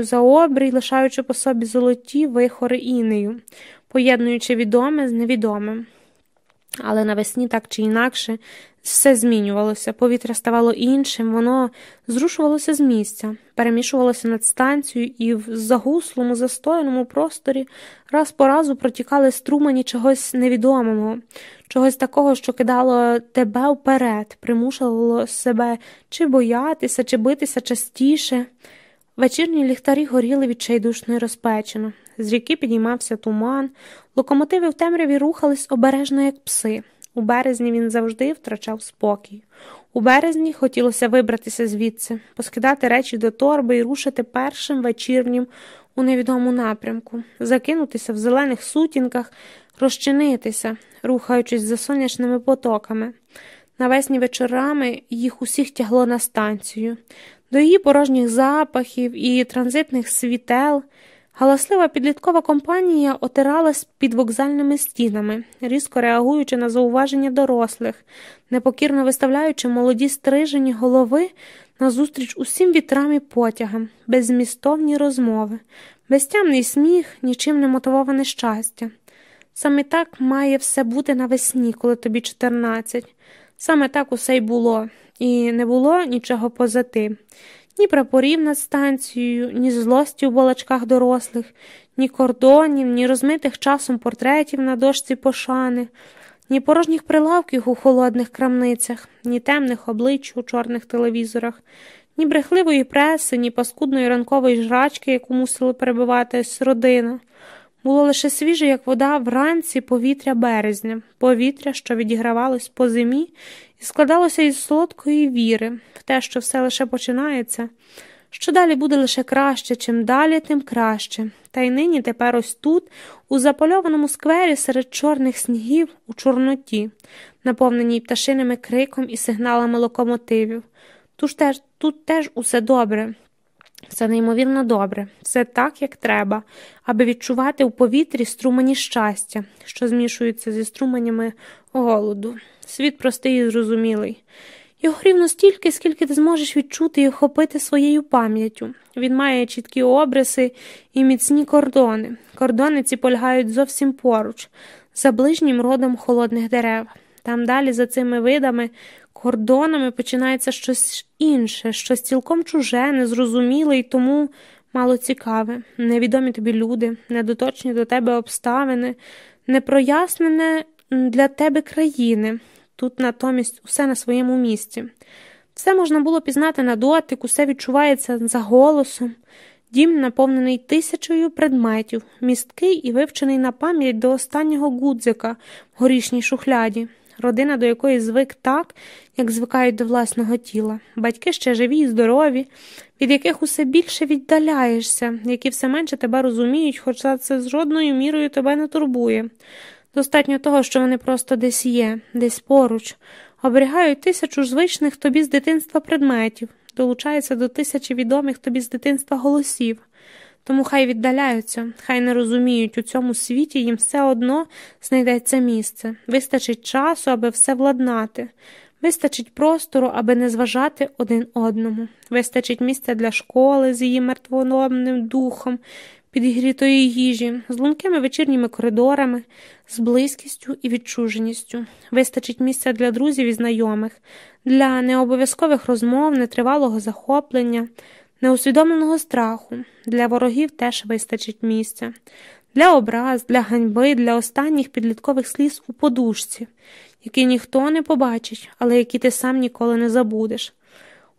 за обрій, лишаючи по собі золоті вихори інею, поєднуючи відоме з невідомим. Але навесні так чи інакше все змінювалося, повітря ставало іншим, воно зрушувалося з місця, перемішувалося над станцією, і в загуслому, застояному просторі раз по разу протікали струмані чогось невідомого, чогось такого, що кидало тебе вперед, примушувало себе чи боятися, чи битися частіше. Вечірні ліхтарі горіли відчайдушно і розпечено. З ріки підіймався туман, локомотиви в темряві рухались обережно, як пси. У березні він завжди втрачав спокій. У березні хотілося вибратися звідси, поскидати речі до торби і рушити першим вечірнім у невідому напрямку, закинутися в зелених сутінках, розчинитися, рухаючись за сонячними потоками. Навесні вечорами їх усіх тягло на станцію, до її порожніх запахів і транзитних світел. Галаслива підліткова компанія отиралась під вокзальними стінами, різко реагуючи на зауваження дорослих, непокірно виставляючи молоді стрижені голови назустріч усім вітрам і потягам, беззмістовні розмови, безтямний сміх, нічим не мотивоване щастя. Саме так має все бути навесні, коли тобі 14. Саме так усе й було, і не було нічого поза тим ні прапорів над станцією, ні злості у балачках дорослих, ні кордонів, ні розмитих часом портретів на дошці пошани, ні порожніх прилавків у холодних крамницях, ні темних облич у чорних телевізорах, ні брехливої преси, ні паскудної ранкової жрачки, яку мусила перебиватись родина. Було лише свіже, як вода вранці повітря березня, повітря, що відігравалось по зимі, і складалося із солодкої віри в те, що все лише починається, що далі буде лише краще, чим далі, тим краще. Та й нині тепер ось тут, у запальованому сквері серед чорних снігів, у Чорноті, наповненій пташиними криком і сигналами локомотивів. Тут теж, тут теж усе добре. Все неймовірно добре, все так, як треба, аби відчувати у повітрі струмені щастя, що змішуються зі струменями голоду. Світ простий і зрозумілий. Його рівно стільки, скільки ти зможеш відчути і охопити своєю пам'яттю. Він має чіткі обриси і міцні кордони. Кордони ці полягають зовсім поруч, за ближнім родом холодних дерев. Там далі, за цими видами, кордонами починається щось інше, щось цілком чуже, незрозуміле і тому мало цікаве, невідомі тобі люди, недоточні до тебе обставини, непрояснене для тебе країни. Тут натомість усе на своєму місці. Все можна було пізнати на дотик, усе відчувається за голосом. Дім наповнений тисячою предметів, місткий і вивчений на пам'ять до останнього гудзика в горішній шухляді родина, до якої звик так, як звикають до власного тіла, батьки ще живі і здорові, від яких усе більше віддаляєшся, які все менше тебе розуміють, хоча це з жодною мірою тебе не турбує. Достатньо того, що вони просто десь є, десь поруч, оберігають тисячу звичних тобі з дитинства предметів, долучаються до тисячі відомих тобі з дитинства голосів. Тому хай віддаляються, хай не розуміють, у цьому світі їм все одно знайдеться місце, вистачить часу, аби все владнати, вистачить простору, аби не зважати один одному, вистачить місця для школи з її мертвономним духом, підігрітої їжі, з лункими вечірніми коридорами, з близькістю і відчуженістю, вистачить місця для друзів і знайомих, для необов'язкових розмов, нетривалого захоплення неусвідомленого страху, для ворогів теж вистачить місця, для образ, для ганьби, для останніх підліткових сліз у подушці, які ніхто не побачить, але які ти сам ніколи не забудеш.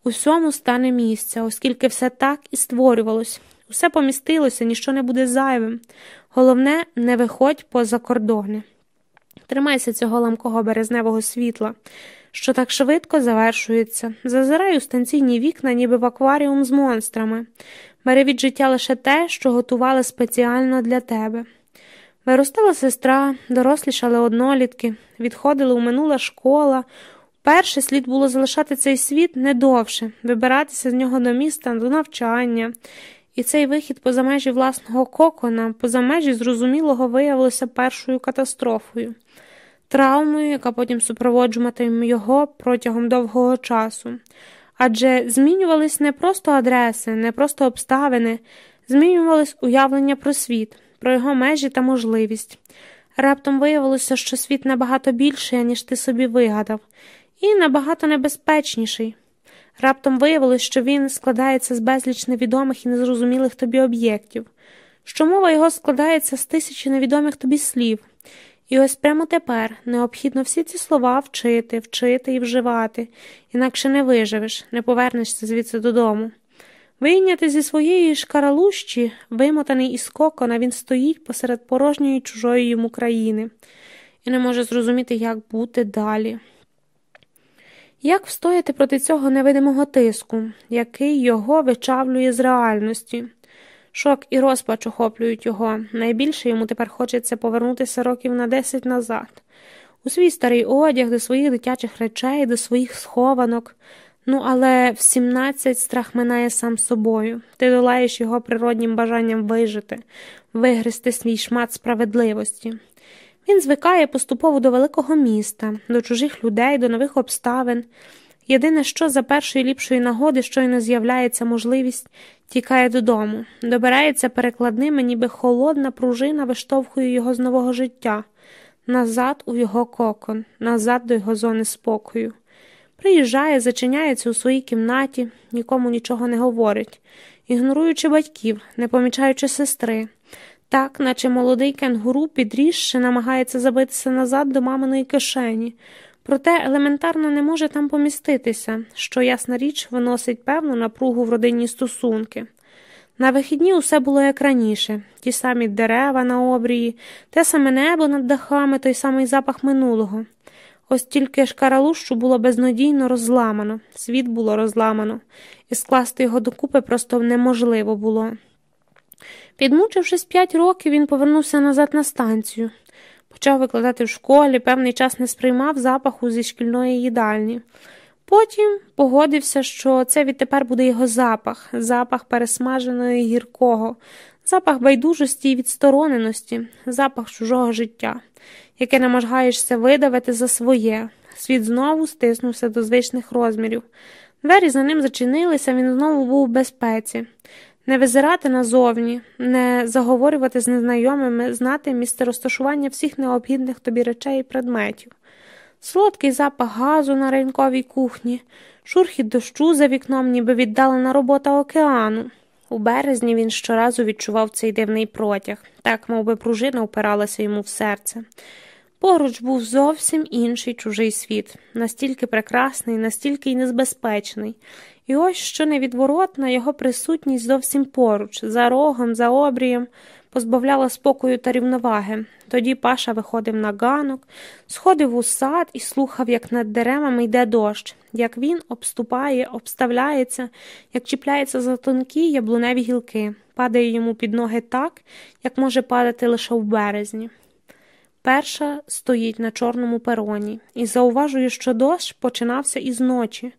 Усьому стане місце, оскільки все так і створювалось, усе помістилося, ніщо не буде зайвим. Головне, не виходь поза кордони. Тримайся цього ламкого березневого світла що так швидко завершується. Зазирай у станційні вікна, ніби в акваріум з монстрами. Бери від життя лише те, що готували спеціально для тебе. Виростала сестра, дорослішали однолітки, відходили у минула школа. Перше слід було залишати цей світ не довше, вибиратися з нього до міста, до навчання. І цей вихід поза межі власного кокона, поза межі зрозумілого виявилося першою катастрофою травмою, яка потім супроводжуватиме його протягом довгого часу. Адже змінювались не просто адреси, не просто обставини, змінювались уявлення про світ, про його межі та можливість. Раптом виявилося, що світ набагато більший, ніж ти собі вигадав, і набагато небезпечніший. Раптом виявилось, що він складається з безліч невідомих і незрозумілих тобі об'єктів, що мова його складається з тисячі невідомих тобі слів. І ось прямо тепер необхідно всі ці слова вчити, вчити і вживати, інакше не виживеш, не повернешся звідси додому. Вийняти зі своєї шкаралущі, вимотаний із кокона, він стоїть посеред порожньої чужої йому країни і не може зрозуміти, як бути далі. Як встояти проти цього невидимого тиску, який його вичавлює з реальності? Шок і розпач охоплюють його. Найбільше йому тепер хочеться повернутися років на десять назад, у свій старий одяг, до своїх дитячих речей, до своїх схованок. Ну, але в сімнадцять страх минає сам собою. Ти долаєш його природнім бажанням вижити, вигризти свій шмат справедливості. Він звикає поступово до великого міста, до чужих людей, до нових обставин. Єдине, що за першої ліпшої нагоди щойно з'являється можливість, тікає додому, добирається перекладними, ніби холодна пружина виштовхує його з нового життя, назад у його кокон, назад до його зони спокою. Приїжджає, зачиняється у своїй кімнаті, нікому нічого не говорить, ігноруючи батьків, не помічаючи сестри. Так, наче молодий кенгуру підріжше намагається забитися назад до маминої кишені, проте елементарно не може там поміститися, що, ясна річ, виносить певну напругу в родинні стосунки. На вихідні усе було як раніше ті самі дерева на обрії, те саме небо над дахами, той самий запах минулого. Ось тільки шкаралущу було безнадійно розламано, світ було розламано, і скласти його докупи просто неможливо було. Підмучившись п'ять років, він повернувся назад на станцію. Почав викладати в школі, певний час не сприймав запаху зі шкільної їдальні. Потім погодився, що це відтепер буде його запах, запах пересмаженої гіркого, запах байдужості і відстороненості, запах чужого життя, яке намагаєшся видавити за своє. Світ знову стиснувся до звичних розмірів. Двері за ним зачинилися, він знову був у безпеці. Не визирати назовні, не заговорювати з незнайомими, знати місце розташування всіх необхідних тобі речей і предметів, солодкий запах газу на ринковій кухні, шурхіт дощу за вікном, ніби віддалена робота океану. У березні він щоразу відчував цей дивний протяг, так мов би пружина упиралася йому в серце. Поруч був зовсім інший чужий світ, настільки прекрасний, настільки й небезпечний. І ось що невідворотна його присутність зовсім поруч, за рогом, за обрієм, позбавляла спокою та рівноваги. Тоді Паша виходив на ганок, сходив у сад і слухав, як над деревами йде дощ, як він обступає, обставляється, як чіпляється за тонкі яблуневі гілки, падає йому під ноги так, як може падати лише в березні. Перша стоїть на чорному пероні і зауважує, що дощ починався із ночі,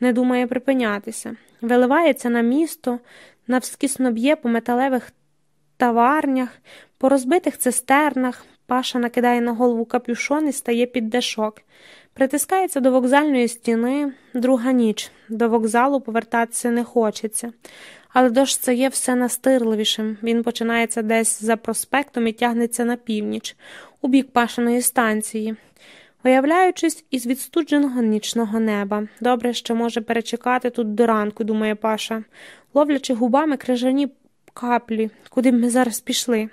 не думає припинятися, виливається на місто, навскісно б'є по металевих таварнях, по розбитих цистернах, паша накидає на голову капюшон і стає під дешок, притискається до вокзальної стіни, друга ніч, до вокзалу повертатися не хочеться. Але дощ стає все настирливішим. Він починається десь за проспектом і тягнеться на північ, у бік пашиної станції. Виявляючись із відстудженого нічного неба. Добре, що може перечекати тут до ранку, думає Паша, ловлячи губами крижані каплі, куди б ми зараз пішли.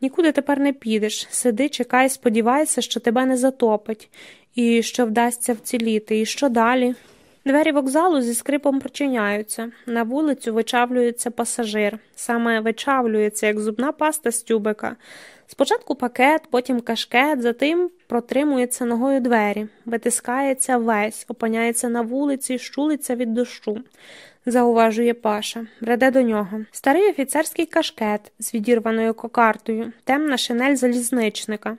Нікуди тепер не підеш. Сиди, чекай, сподівайся, що тебе не затопить, і що вдасться вціліти, і що далі. Двері вокзалу зі скрипом прочиняються. На вулицю вичавлюється пасажир. Саме вичавлюється, як зубна паста з тюбика. Спочатку пакет, потім кашкет, затим протримується ногою двері, витискається весь, опиняється на вулиці, щулиться від дощу. Зауважує Паша, бреде до нього. Старий офіцерський кашкет з відірваною кокартою, темна шинель залізничника,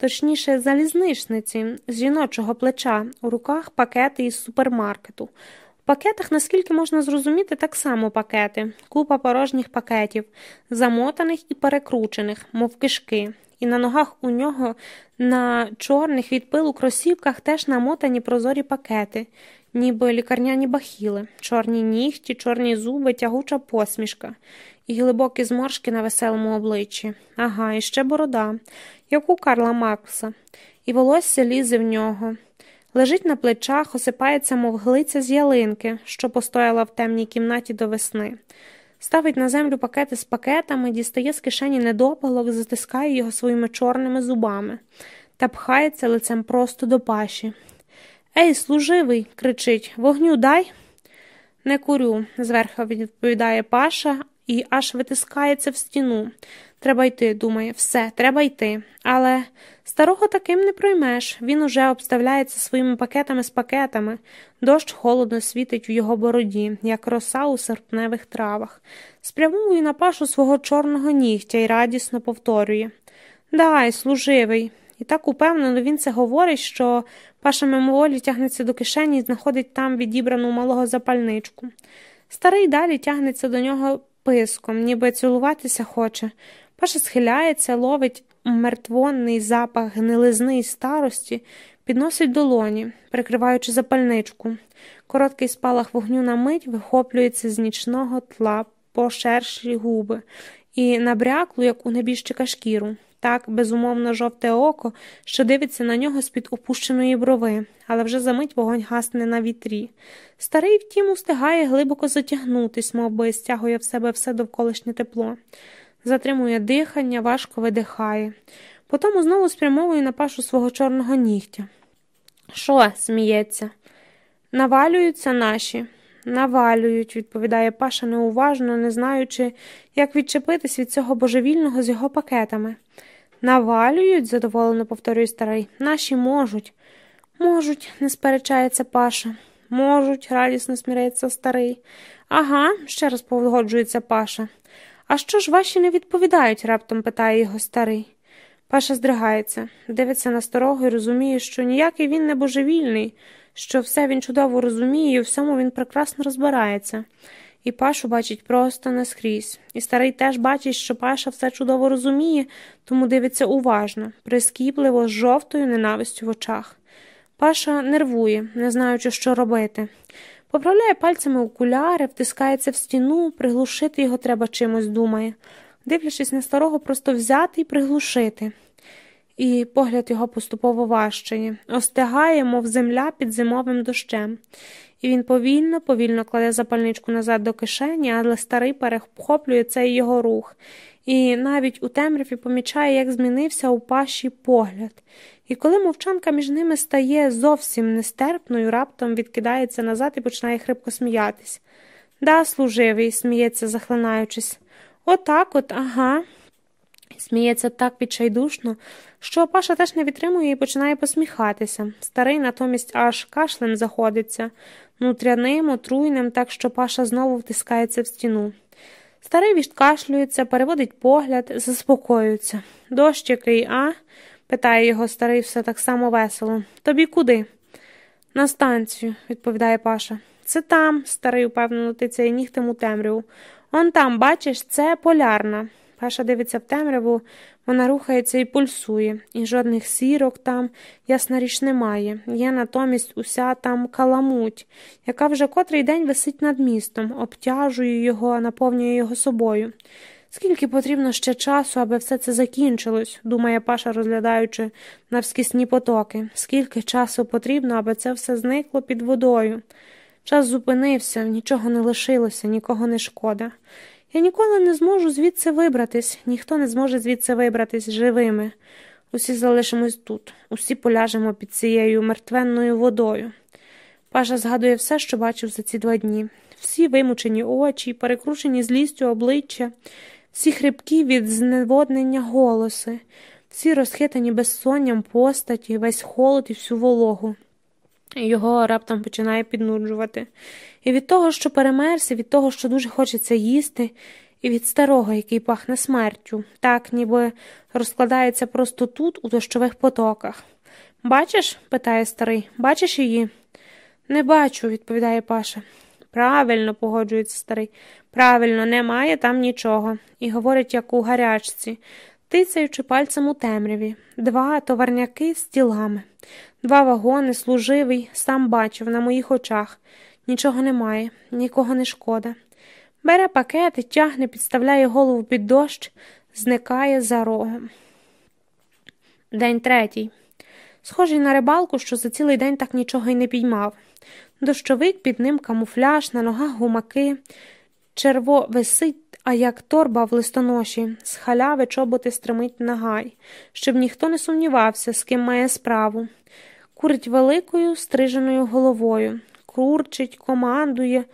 точніше, залізничниці з жіночого плеча, у руках пакети із супермаркету. В пакетах, наскільки можна зрозуміти, так само пакети, купа порожніх пакетів, замотаних і перекручених, мов кишки, і на ногах у нього на чорних від пилу кросівках теж намотані прозорі пакети, ніби лікарняні бахіли, чорні нігті, чорні зуби, тягуча посмішка. І глибокі зморшки на веселому обличчі. Ага, і ще борода, як у Карла Макса, і волосся лізе в нього. Лежить на плечах, осипається, мов глиця з ялинки, що постояла в темній кімнаті до весни. Ставить на землю пакети з пакетами, дістає з кишені недопалок, затискає його своїми чорними зубами та пхається лицем просто до паші. Ей, служивий, кричить, вогню дай. Не курю, зверху відповідає Паша і аж витискається в стіну. Треба йти, думає, все, треба йти. Але старого таким не проймеш. Він уже обставляється своїми пакетами з пакетами. Дощ холодно світить в його бороді, як роса у серпневих травах. Спрямовує на пашу свого чорного нігтя і радісно повторює Дай, служивий. І так упевнено він це говорить, що паша мимоволі тягнеться до кишені і знаходить там відібрану малого запальничку. Старий далі тягнеться до нього писком, ніби цілуватися хоче. Паша схиляється, ловить мертвонний запах гнилизни й старості, підносить долоні, прикриваючи запальничку. Короткий спалах вогню на мить вихоплюється з нічного тла по шерші губи і набряклу, як у небіжчика шкіру. Так, безумовно, жовте око, що дивиться на нього з-під опущеної брови, але вже за мить вогонь гасне на вітрі. Старий, втім, устигає глибоко затягнутись, мов би стягує в себе все довколишнє тепло, затримує дихання, важко видихає. Потім знову спрямовує на пашу свого чорного нігтя. Що? сміється? Навалюються наші. Навалюють, відповідає Паша неуважно, не знаючи, як відчепитись від цього божевільного з його пакетами. Навалюють, задоволено повторює старий. Наші можуть. Можуть, не сперечається Паша. Можуть, радісно сміреться старий. Ага, ще раз погоджується Паша. А що ж ваші не відповідають? раптом питає його старий. Паша здригається, дивиться на старого і розуміє, що ніякий він не божевільний, що все він чудово розуміє, і у всьому він прекрасно розбирається. І Пашу бачить просто наскрізь. І старий теж бачить, що Паша все чудово розуміє, тому дивиться уважно, прискіпливо, з жовтою ненавистю в очах. Паша нервує, не знаючи, що робити. Поправляє пальцями окуляри, втискається в стіну, приглушити його треба чимось, думає, дивлячись на старого, просто взяти і приглушити. І погляд його поступово важчає, остигає, мов земля під зимовим дощем. І він повільно, повільно кладе запальничку назад до кишені, але старий перехоплює цей його рух, і навіть у темряві помічає, як змінився у паші погляд. І коли мовчанка між ними стає зовсім нестерпною, раптом відкидається назад і починає хрипко сміятись. Да, служивий, сміється, захлинаючись. Отак от, ага. Сміється так відчайдушно, що Паша теж не відтримує і починає посміхатися. Старий натомість аж кашлем заходиться, нутряним, отруйним, так що Паша знову втискається в стіну. Старий відкашлюється, переводить погляд, заспокоюється. Дощ який, а? Питає його старий все так само весело. Тобі куди? На станцію, відповідає Паша. Це там, старий упевнено тицяє нігтем у темряву. Он там, бачиш, це полярна. Паша дивиться в темряву, вона рухається і пульсує, і жодних сірок там, ясна річ, немає. Є натомість уся там каламуть, яка вже котрий день висить над містом, обтяжує його, наповнює його собою. Скільки потрібно ще часу, аби все це закінчилось, думає Паша, розглядаючи навскісні потоки. Скільки часу потрібно, аби це все зникло під водою? Час зупинився, нічого не лишилося, нікого не шкода. Я ніколи не зможу звідси вибратись, ніхто не зможе звідси вибратись живими. Усі залишимось тут, усі поляжемо під цією мертвенною водою. Паша згадує все, що бачив за ці два дні, всі вимучені очі, перекручені злістю обличчя, всі хрипкі від зневоднення голоси, всі розхитані безсонням постаті, весь холод і всю вологу. Його раптом починає піднуджувати. І від того, що перемерся, від того, що дуже хочеться їсти, і від старого, який пахне смертю, так ніби розкладається просто тут, у дощових потоках. Бачиш? питає старий, бачиш її? Не бачу, відповідає Паша. Правильно, погоджується старий. Правильно, немає там нічого. І говорить, як у гарячці, тицяючи пальцем у темряві, два товарняки з тілами. Два вагони, служивий, сам бачив на моїх очах. Нічого немає, нікого не шкода. Бере пакети, тягне, підставляє голову під дощ, зникає за рогом. День третій. Схожий на рибалку, що за цілий день так нічого й не підьмав. Дощовик під ним камуфляж, на ногах гумаки, черво висить, а як торба в листоноші, з халяви чоботи стримить на гай, щоб ніхто не сумнівався, з ким має справу. Курить великою, стриженою головою, курчить, командує,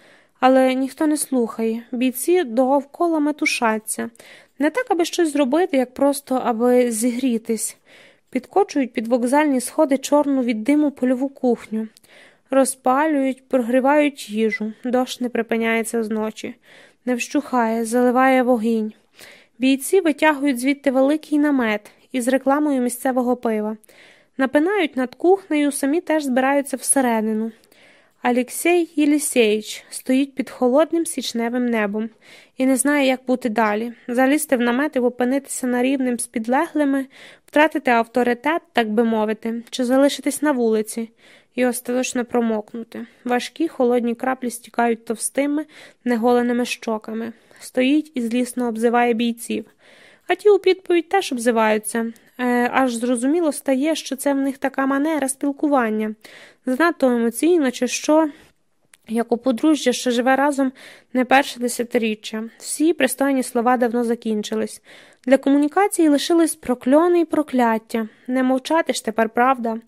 але ніхто не слухає. Бійці довкола метушаться. Не так, аби щось зробити, як просто аби зігрітись. Підкочують під вокзальні сходи чорну від диму польову кухню, розпалюють, прогрівають їжу, дощ не припиняється зночі, не вщухає, заливає вогінь. Бійці витягують звідти великий намет із рекламою місцевого пива, напинають над кухнею, самі теж збираються всередину. Алексей Єлісеїч стоїть під холодним січневим небом і не знає, як бути далі. Залізти в намет і опинитися на рівнем з підлеглими, втратити авторитет, так би мовити, чи залишитись на вулиці і остаточно промокнути. Важкі холодні краплі стікають товстими, неголеними щоками. Стоїть і злісно обзиває бійців. А ті у підповідь теж обзиваються. Е, аж зрозуміло стає, що це в них така манера спілкування, занадто емоційно, чи що, як у подружжя, що живе разом не перше десятиріччя. Всі пристойні слова давно закінчились. Для комунікації лишились прокльони і прокляття. Не мовчати ж тепер, правда.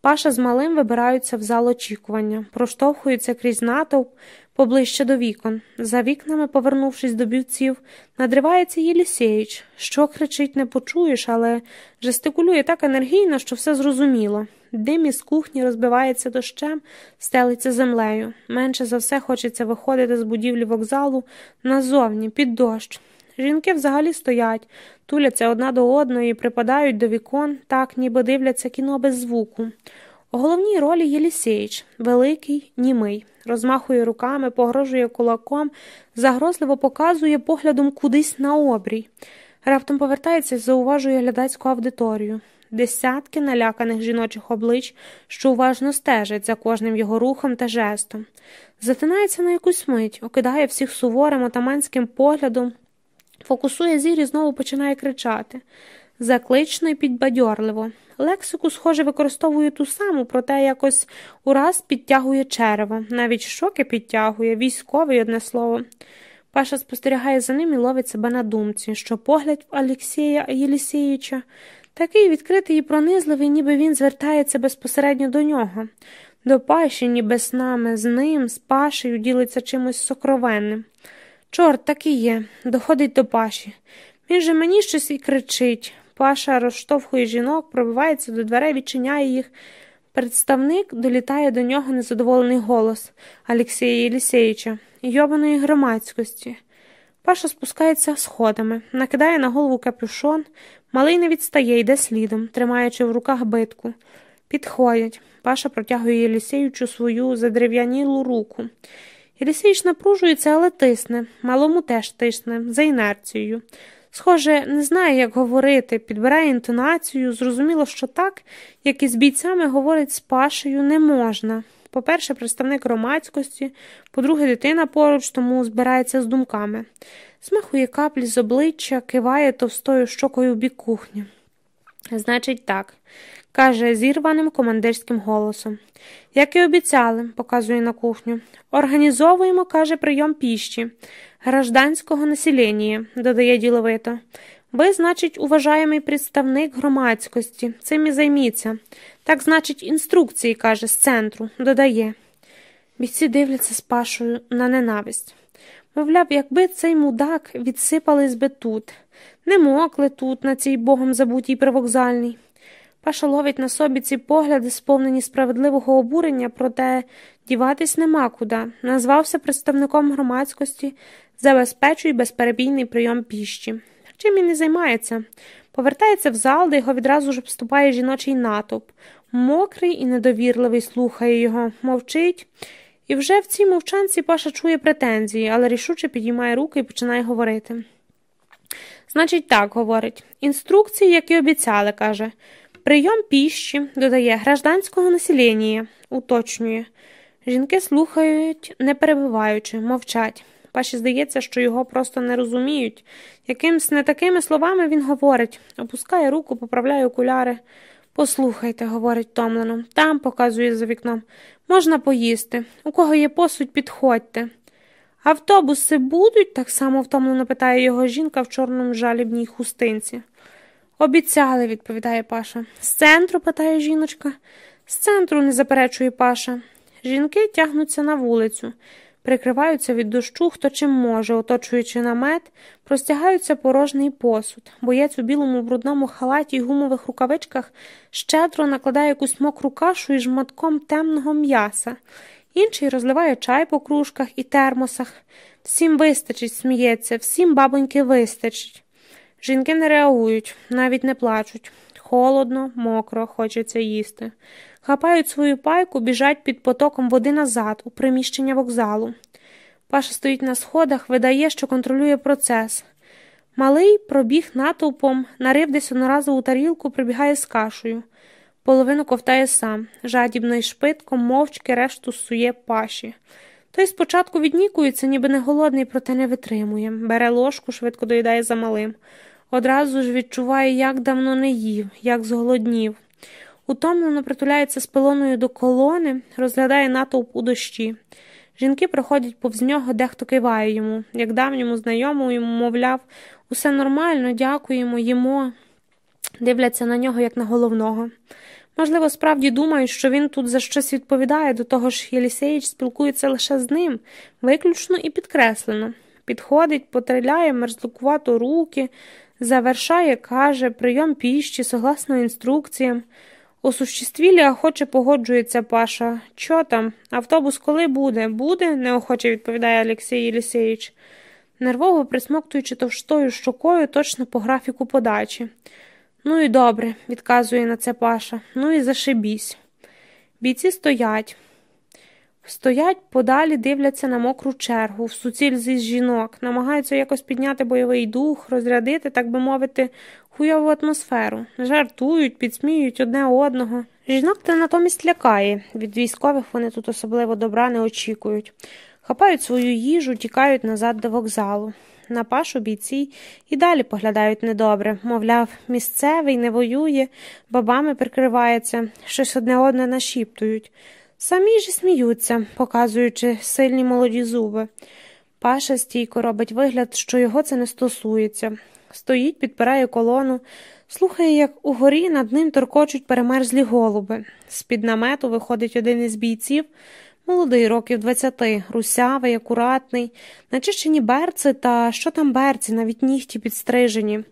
Паша з малим вибираються в зал очікування, проштовхуються крізь натовп поближче до вікон. За вікнами, повернувшись до бівців, надривається Єлісєїч. Що кричить, не почуєш, але жестикулює так енергійно, що все зрозуміло. Дим із кухні розбивається дощем, стелиться землею. Менше за все хочеться виходити з будівлі вокзалу назовні, під дощ. Жінки взагалі стоять, туляться одна до одної, припадають до вікон, так ніби дивляться кіно без звуку. У головній ролі Єлісеїч, великий, німий, розмахує руками, погрожує кулаком, загрозливо показує поглядом кудись на обрій. Раптом повертається і зауважує глядацьку аудиторію. Десятки наляканих жіночих облич, що уважно стежать за кожним його рухом та жестом. Затинається на якусь мить, окидає всіх суворим отаманським поглядом, фокусує зір і знову починає кричати заклично і підбадьорливо. Лексику, схоже, використовує ту саму, проте якось ураз підтягує черево, навіть щоки підтягує, військовий одне слово. Паша спостерігає за ним і ловить себе на думці, що погляд Олексія Єлісєвича такий відкритий і пронизливий, ніби він звертається безпосередньо до нього. До Паші, ніби з нами, з ним, з Пашею ділиться чимось сокровенним. Чорт так і є, доходить до Паші. Він же мені щось і кричить. Паша розштовхує жінок, пробивається до дверей, відчиняє їх. Представник долітає до нього незадоволений голос Алексія Єлісеїча, йобаної громадськості. Паша спускається сходами, накидає на голову капюшон, малий не відстає, йде слідом, тримаючи в руках битку. Підходять. Паша протягує Єлісеючу свою задерев'янілу руку. Єлісеїч напружується, але тисне, малому теж тисне, за інерцією. Схоже, не знає, як говорити, підбирає інтонацію, зрозуміло, що так, як і з бійцями говорить з Пашею, не можна. По-перше, представник громадськості, по-друге, дитина поруч, тому збирається з думками. Смахує каплі з обличчя, киває товстою щокою в бік кухні. Значить, так, каже зірваним командирським голосом. Як і обіцяли, показує на кухню. Організовуємо, каже, прийом піщі гражданського населення, додає діловито. Ви, значить, уважаємий представник громадськості, цим і займіться. Так, значить, інструкції, каже, з центру, додає. Бійці дивляться з пашою на ненависть. Мовляв, якби цей мудак відсипались би тут, не мокли тут, на цій богом забутій привокзальній. Паша ловить на собі ці погляди, сповнені справедливого обурення, проте діватись нема куди. Назвався представником громадськості, забезпечує безперебійний прийом піщі. Чим він не займається? Повертається в зал, де його відразу ж вступає жіночий натовп. Мокрий і недовірливий слухає його, мовчить. І вже в цій мовчанці Паша чує претензії, але рішуче підіймає руки і починає говорити. Значить, так, говорить, інструкції, як і обіцяли, каже. Прийом піщі, додає, гражданського населення, уточнює. Жінки слухають, не перебиваючи, мовчать. Паші здається, що його просто не розуміють. Якимсь не такими словами він говорить, опускає руку, поправляє окуляри. Послухайте, говорить томлено, там показує за вікном. Можна поїсти. У кого є посудь, підходьте. Автобуси будуть? так само втомлено питає його жінка в чорному жалібній хустинці. Обіцяли, відповідає Паша. З центру? питає жіночка. З центру, не заперечує Паша. Жінки тягнуться на вулицю, прикриваються від дощу, хто чим може, оточуючи намет, простягаються порожній посуд. Боєць у білому брудному халаті й гумових рукавичках щедро накладає якусь мокру кашу із жматком темного м'яса. Інший розливає чай по кружках і термосах. Всім вистачить, сміється, всім бабоньки вистачить. Жінки не реагують, навіть не плачуть. Холодно, мокро, хочеться їсти. Хапають свою пайку, біжать під потоком води назад, у приміщення вокзалу. Паша стоїть на сходах, видає, що контролює процес. Малий пробіг натовпом, нарив десь одноразову тарілку, прибігає з кашею. Половину ковтає сам, жадібно і шпитко, мовчки решту сує паші. Той спочатку віднікується, ніби не голодний, проте не витримує. Бере ложку, швидко доїдає за малим. Одразу ж відчуває, як давно не їв, як зголоднів. Утомлено притуляється з пилоною до колони, розглядає натовп у дощі. Жінки проходять повз нього, дехто киває йому, як давньому знайомому йому, мовляв, усе нормально, дякуємо, їмо, дивляться на нього, як на головного. Можливо, справді думають, що він тут за щось відповідає, до того ж Єлісеїч спілкується лише з ним, виключно і підкреслено. Підходить, потриляє мерзлукувато руки, завершає, каже, прийом піщі, согласно інструкціям. У существілі охоче погоджується Паша. Чо там? Автобус коли буде? Буде? неохоче відповідає Олексій Єлісеїч, нервово присмоктуючи товштою щокою точно по графіку подачі. Ну і добре, відказує на це Паша. Ну і зашибісь. Бійці стоять. Стоять подалі, дивляться на мокру чергу, в суціль зі жінок, намагаються якось підняти бойовий дух, розрядити, так би мовити, хуйову атмосферу, жартують, підсміють одне одного. Жінок те натомість лякає, від військових вони тут особливо добра не очікують. Хапають свою їжу, тікають назад до вокзалу. На пашу бійці і далі поглядають недобре, мовляв, місцевий не воює, бабами прикривається, щось одне одне нашіптують. Самі ж сміються, показуючи сильні молоді зуби. Паша стійко робить вигляд, що його це не стосується. Стоїть, підпирає колону, слухає, як угорі над ним торкочуть перемерзлі голуби. З під намету виходить один із бійців, молодий, років двадцяти, русявий, акуратний, начищені берці та що там берці, навіть нігті підстрижені.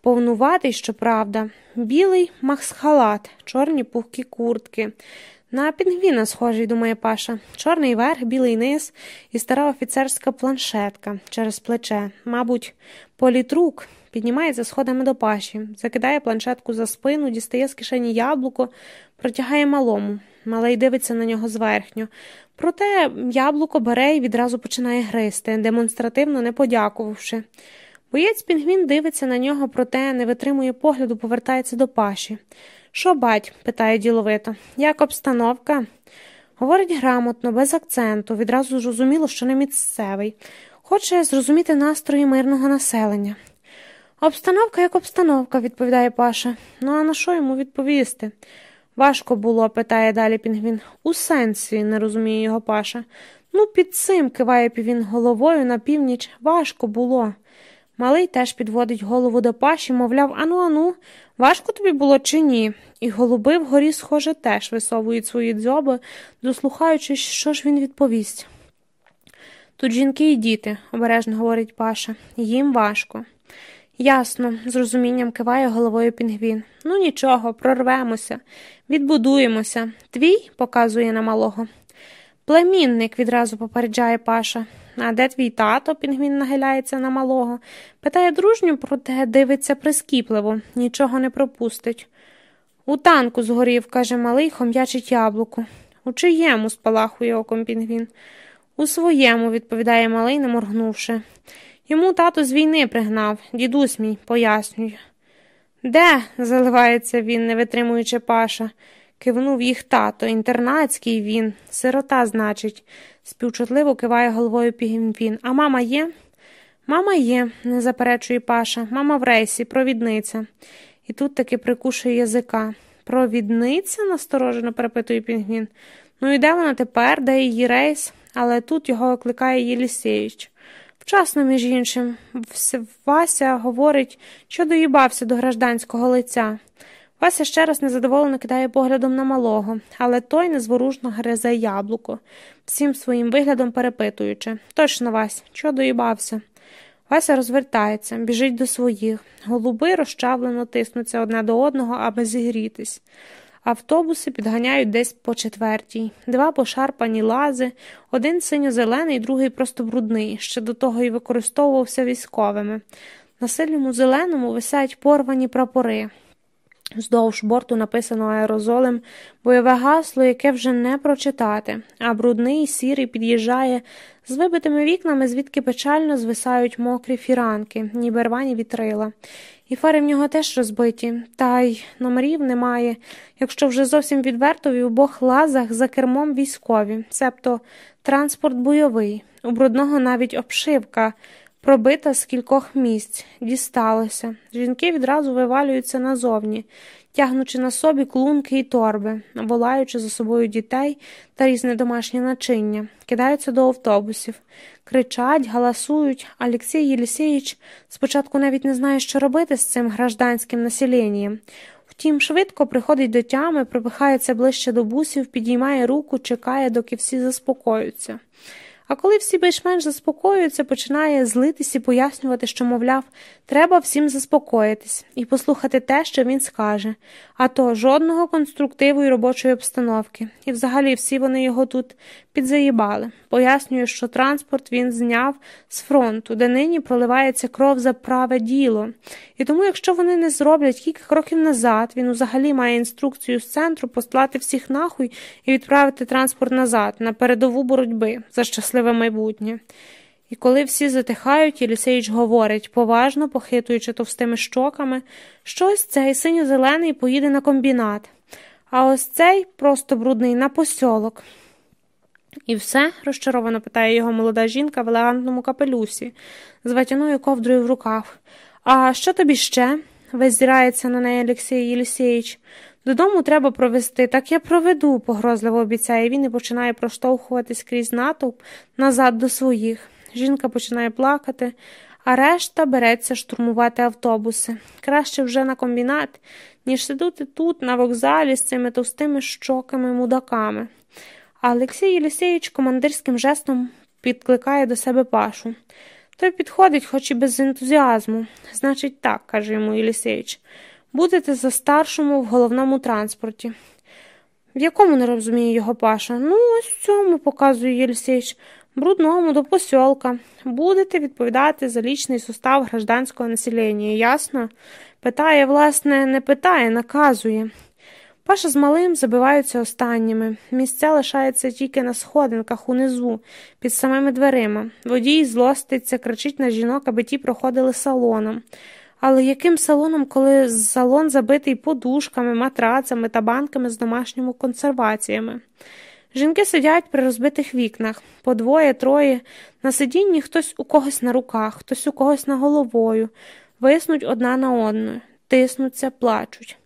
Повнуватий, щоправда, білий махсхалат, чорні пухкі куртки. На пінгвіна схожий, думає Паша, чорний верх, білий низ і стара офіцерська планшетка через плече. Мабуть, політрук піднімається сходами до паші, закидає планшетку за спину, дістає з кишені яблуко, протягає малому. Малий дивиться на нього зверхньо. Проте яблуко бере і відразу починає гризти, демонстративно не подякувавши. Боєць пінгвін дивиться на нього, проте не витримує погляду, повертається до паші. Що, бать? питає діловито. Як обстановка? Говорить грамотно, без акценту, відразу зрозуміло, що не місцевий. Хоче зрозуміти настрої мирного населення. Обстановка як обстановка, відповідає Паша. Ну, а на що йому відповісти? Важко було, питає далі Пінгвін. У сенсі, не розуміє його Паша. Ну, під цим киває він головою на північ. Важко було. Малий теж підводить голову до паші, мовляв, ану, ану, важко тобі було чи ні? І голуби вгорі, схоже, теж висовують свої дзьоби, дослухаючись, що ж він відповість. Тут жінки і діти, обережно говорить Паша, їм важко. Ясно, з розумінням киває головою Пінгвін. Ну нічого, прорвемося, відбудуємося. Твій показує на малого. Племінник відразу попереджає Паша. А де твій тато? Пінгвін нахиляється на малого. Питає дружню, проте дивиться прискіпливо, нічого не пропустить. У танку згорів, каже малий, хом'ячить яблуко. У чиєму спалахує оком Пінгвін. У своєму, відповідає малий, не моргнувши. Йому тато з війни пригнав, дідусь мій, пояснює. Де? заливається він, не витримуючи паша. Кивнув їх тато, інтернатський він, сирота, значить, співчутливо киває головою Пігінпін. А мама є? Мама є, не заперечує Паша. Мама в рейсі, провідниця. І тут таки прикушує язика. Провідниця? насторожено перепитує Пінгвін. Ну і де вона тепер, де її рейс? Але тут його окликає Єлісєвич. Вчасно, між іншим, Вася говорить, що доїбався до гражданського лиця. Вася ще раз незадоволено кидає поглядом на малого, але той незворушно гризе яблуко, всім своїм виглядом перепитуючи точно, Вась, що доїбався? Вася розвертається, біжить до своїх. Голуби розчавлено тиснуться одне до одного, аби зігрітись. Автобуси підганяють десь по четвертій, два пошарпані лази, один синьо-зелений, другий просто брудний, ще до того й використовувався військовими. На сильному зеленому висять порвані прапори. Вздовж борту написано аерозолем бойове гасло, яке вже не прочитати, а брудний сірий під'їжджає з вибитими вікнами, звідки печально звисають мокрі фіранки, ніби рвані вітрила. І фари в нього теж розбиті, та й номерів немає, якщо вже зовсім відверто в обох лазах за кермом військові, себто транспорт бойовий, у брудного навіть обшивка. Пробита з кількох місць, дісталося. Жінки відразу вивалюються назовні, тягнучи на собі клунки і торби, волаючи за собою дітей та різне домашнє начиння, кидаються до автобусів, кричать, галасують. Олексій Єлісєїч спочатку навіть не знає, що робити з цим гражданським населенням. Втім, швидко приходить до тями, припихається ближче до бусів, підіймає руку, чекає, доки всі заспокоються. А коли всі більш-менш заспокоюються, починає злитись і пояснювати, що, мовляв, треба всім заспокоїтись і послухати те, що він скаже, а то жодного конструктиву і робочої обстановки. І взагалі всі вони його тут підзаїбали. Пояснює, що транспорт він зняв з фронту, де нині проливається кров за праве діло. І тому, якщо вони не зроблять кілька кроків назад, він взагалі має інструкцію з центру послати всіх нахуй і відправити транспорт назад на передову боротьби за щасливе майбутнє. І коли всі затихають, Єлісеїч говорить, поважно похитуючи товстими щоками, що ось цей синьо-зелений поїде на комбінат, а ось цей просто брудний на посьолок. І все? розчаровано питає його молода жінка в елегантному капелюсі, з ватяною ковдрою в руках. А що тобі ще? весь на неї Олексій Єлісєїч. Додому треба провести, так я проведу, погрозливо обіцяє він і починає проштовхуватись крізь натовп назад до своїх. Жінка починає плакати, а решта береться штурмувати автобуси. Краще вже на комбінат, ніж сидути тут, на вокзалі, з цими товстими щоками мудаками. А Олексій Єлісєвич командирським жестом підкликає до себе пашу. Той підходить, хоч і без ентузіазму. Значить, так, каже йому Єлісєвич, будете за старшому в головному транспорті. В якому не розуміє його паша? Ну, ось цьому, показує Єлісєвич, брудному до посьолка. Будете відповідати за лічний сустав гражданського населення, ясно? Питає, власне, не питає, наказує. Паша з малим забиваються останніми. Місця лишаються тільки на сходинках унизу, під самими дверима. Водій злоститься, кричить на жінок, аби ті проходили салоном. Але яким салоном, коли салон забитий подушками, матрацами та банками з домашніми консерваціями? Жінки сидять при розбитих вікнах, по двоє, троє, на сидінні хтось у когось на руках, хтось у когось на головою, виснуть одна на одну, тиснуться, плачуть.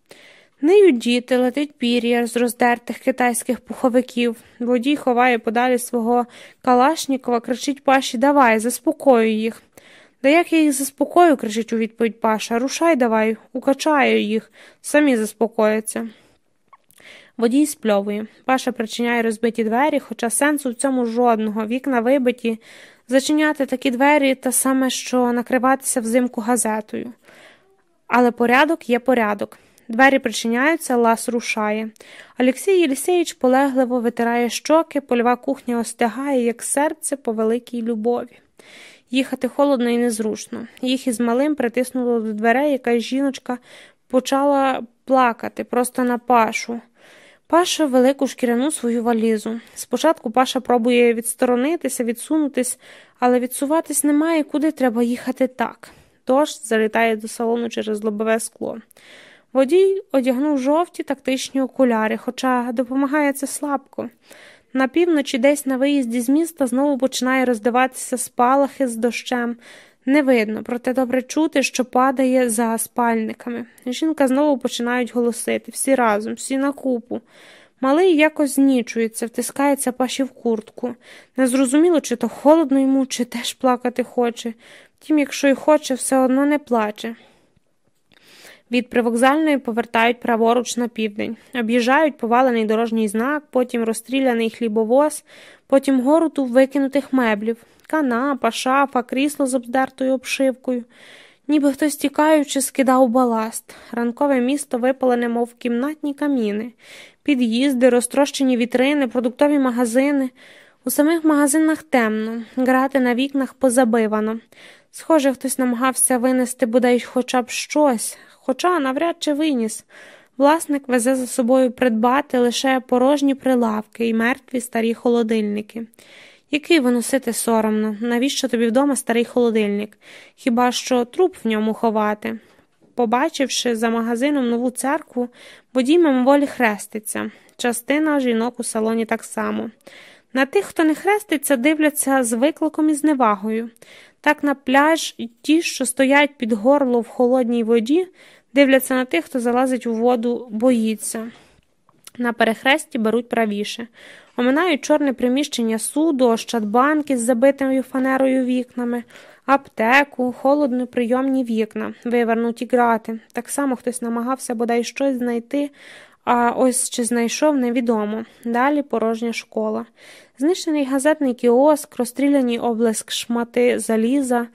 Нею діти, летить пір'я з роздертих китайських пуховиків. Водій ховає подалі свого Калашнікова, кричить Паші Давай, заспокою їх. Да як я їх заспокою, кричить у відповідь Паша. Рушай давай, укачаю їх, самі заспокояться. Водій спльовує. Паша причиняє розбиті двері, хоча сенсу в цьому жодного, вікна вибиті, зачиняти такі двері та саме, що накриватися взимку газетою. Але порядок є порядок. Двері причиняються, лас рушає. Олексій Єлісеїч полегливо витирає щоки, польова кухня остягає, як серце по великій любові. Їхати холодно і незручно. Їх із малим притиснуло до дверей, якась жіночка почала плакати просто на пашу. Паша велику шкіряну свою валізу. Спочатку Паша пробує відсторонитися, відсунутись, але відсуватись немає, куди треба їхати так. дощ залітає до салону через лобове скло. Водій одягнув жовті тактичні окуляри, хоча допомагає це слабко. На півночі, десь на виїзді з міста, знову починає роздаватися спалахи з дощем. Не видно, проте добре чути, що падає за спальниками. Жінка знову починають голосити всі разом, всі на купу. Малий якось знічується, втискається паші в куртку. Незрозуміло, чи то холодно йому, чи теж плакати хоче. Втім, якщо й хоче, все одно не плаче. Від привокзальної повертають праворуч на південь, об'їжджають повалений дорожній знак, потім розстріляний хлібовоз, потім гору викинутих меблів, канапа, шафа, крісло з обздертою обшивкою. Ніби хтось тікаючи, скидав баласт. Ранкове місто випалене, мов кімнатні каміни, під'їзди, розтрощені вітрини, продуктові магазини. У самих магазинах темно, грати на вікнах позабивано. Схоже, хтось намагався винести бодай хоча б щось, хоча навряд чи виніс. Власник везе за собою придбати лише порожні прилавки і мертві старі холодильники. Який виносити соромно, навіщо тобі вдома старий холодильник? Хіба що труп в ньому ховати? Побачивши за магазином нову церкву, водій мимоволі хреститься. Частина жінок у салоні так само. На тих, хто не хреститься, дивляться з викликом і зневагою. Так на пляж ті, що стоять під горло в холодній воді, дивляться на тих, хто залазить у воду, боїться. На перехресті беруть правіше, оминають чорне приміщення суду, ощадбанки з забитими фанерою вікнами, аптеку, холодно прийомні вікна, вивернуті грати. Так само хтось намагався бодай щось знайти, а ось чи знайшов, невідомо. Далі порожня школа. Знищений газетний кіоск, розстріляні облеск шмати заліза,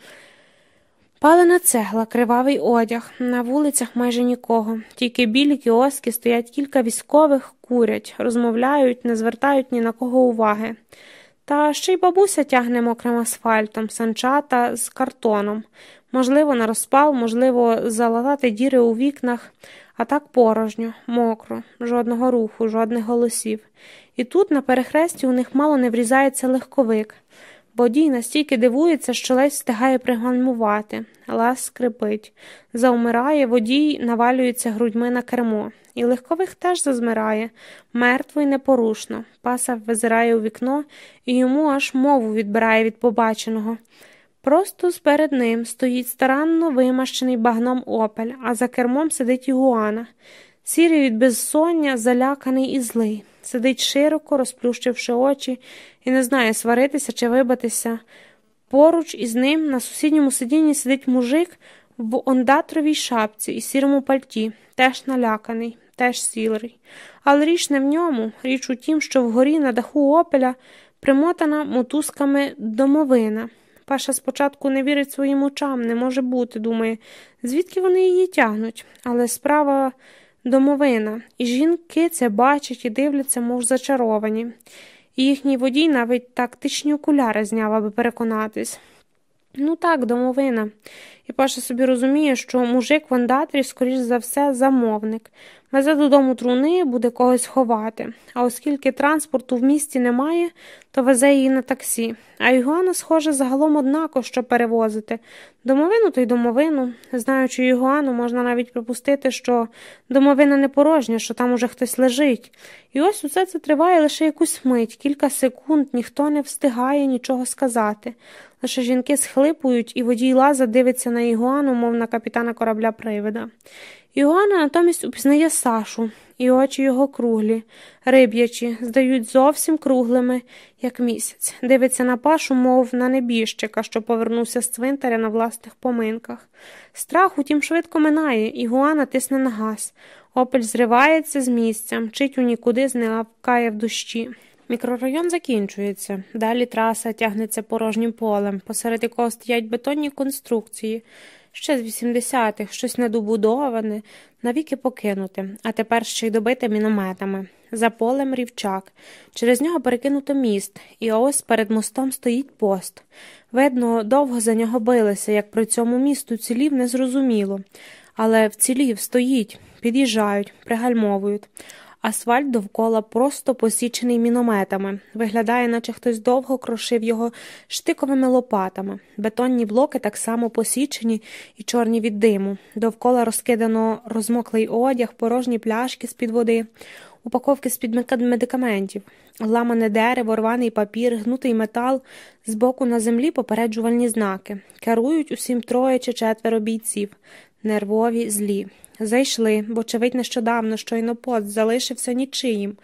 палена цегла, кривавий одяг. На вулицях майже нікого. Тільки білі кіоски стоять кілька військових, курять, розмовляють, не звертають ні на кого уваги. Та ще й бабуся тягне мокрим асфальтом, санчата з картоном. Можливо, на розпал, можливо, залатати діри у вікнах, а так порожньо, мокро, жодного руху, жодних голосів. І тут, на перехресті, у них мало не врізається легковик. Водій настільки дивується, що ледь встигає пригальмувати. Лас скрипить. Заумирає, водій навалюється грудьми на кермо. І легкових теж зазмирає, мертво й непорушно. Паса визирає у вікно і йому аж мову відбирає від побаченого. Просто сперед ним стоїть старанно вимащений багном опель, а за кермом сидить Ігуана. Сірий від безсоння, заляканий і злий. Сидить широко, розплющивши очі, і не знає, сваритися чи вибатися. Поруч із ним на сусідньому сидінні сидить мужик в ондатровій шапці і сірому пальті, теж наляканий, теж сілий. Але річ не в ньому, річ у тім, що вгорі на даху опеля примотана мотузками домовина. Паша спочатку не вірить своїм очам, не може бути, думає, звідки вони її тягнуть, але справа домовина, і жінки це бачать і дивляться, мов зачаровані. І їхній водій навіть тактичні окуляри зняв, аби переконатись. Ну так, домовина. І Паша собі розуміє, що мужик в андатрі, скоріш за все, замовник. Везе додому труни, буде когось ховати. А оскільки транспорту в місті немає, то везе її на таксі. А Ігуана, схоже, загалом однако що перевозити. Домовину то й домовину. Знаючи Ігуану, можна навіть припустити, що домовина не порожня, що там уже хтось лежить. І ось усе це триває лише якусь мить, кілька секунд, ніхто не встигає нічого сказати. Лише жінки схлипують, і водій лаза дивиться на Ігуану, мов на капітана корабля привида. Ігуана натомість упізнає Сашу, і очі його круглі, риб'ячі, здають зовсім круглими, як місяць, дивиться на пашу, мов на небіжчика, що повернувся з цвинтаря на власних поминках. Страх, утім, швидко минає, Ігуана тисне на газ. Опель зривається з місця, мчить у нікуди, знелапкає в дощі. Мікрорайон закінчується. Далі траса тягнеться порожнім полем, посеред якого стоять бетонні конструкції. Ще з 80-х, щось недобудоване, навіки покинуте, а тепер ще й добите мінометами. За полем рівчак. Через нього перекинуто міст, і ось перед мостом стоїть пост. Видно, довго за нього билися, як при цьому місту цілів незрозуміло. Але вцілів, стоїть, під'їжджають, пригальмовують. Асфальт довкола просто посічений мінометами. Виглядає, наче хтось довго крошив його штиковими лопатами. Бетонні блоки так само посічені і чорні від диму. Довкола розкидано розмоклий одяг, порожні пляшки з під води, упаковки з під медикаментів, ламане дерево, рваний папір, гнутий метал, збоку на землі попереджувальні знаки. Керують усім троє чи четверо бійців, нервові, злі. Зайшли, вочевидь, нещодавно щойно пост залишився нічиїм.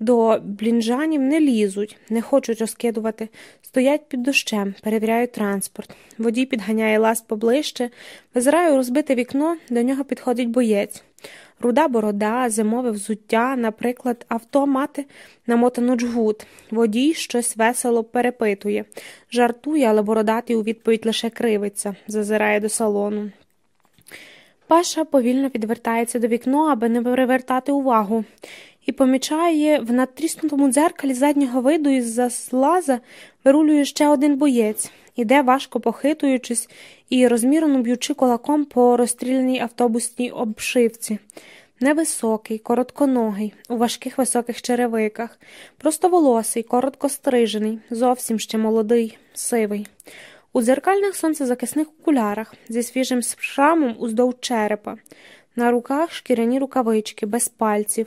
До блінжанів не лізуть, не хочуть розкидувати, стоять під дощем, перевіряють транспорт. Водій підганяє ласт поближче, визирає у розбите вікно, до нього підходить боєць. Руда борода, зимове взуття, наприклад, авто мати намотану джгут. Водій щось весело перепитує, жартує, але бородатий у відповідь лише кривиться, зазирає до салону. Паша повільно відвертається до вікна, аби не привертати увагу, і помічає в надтріснутому дзеркалі заднього виду із за слаза вирулює ще один боєць, іде, важко похитуючись і розмірено б'ючи кулаком по розстріляній автобусній обшивці. Невисокий, коротконогий, у важких високих черевиках, простоволосий, коротко стрижений, зовсім ще молодий, сивий у дзеркальних сонцезахисних окулярах зі свіжим шрамом уздовж черепа, на руках шкіряні рукавички, без пальців,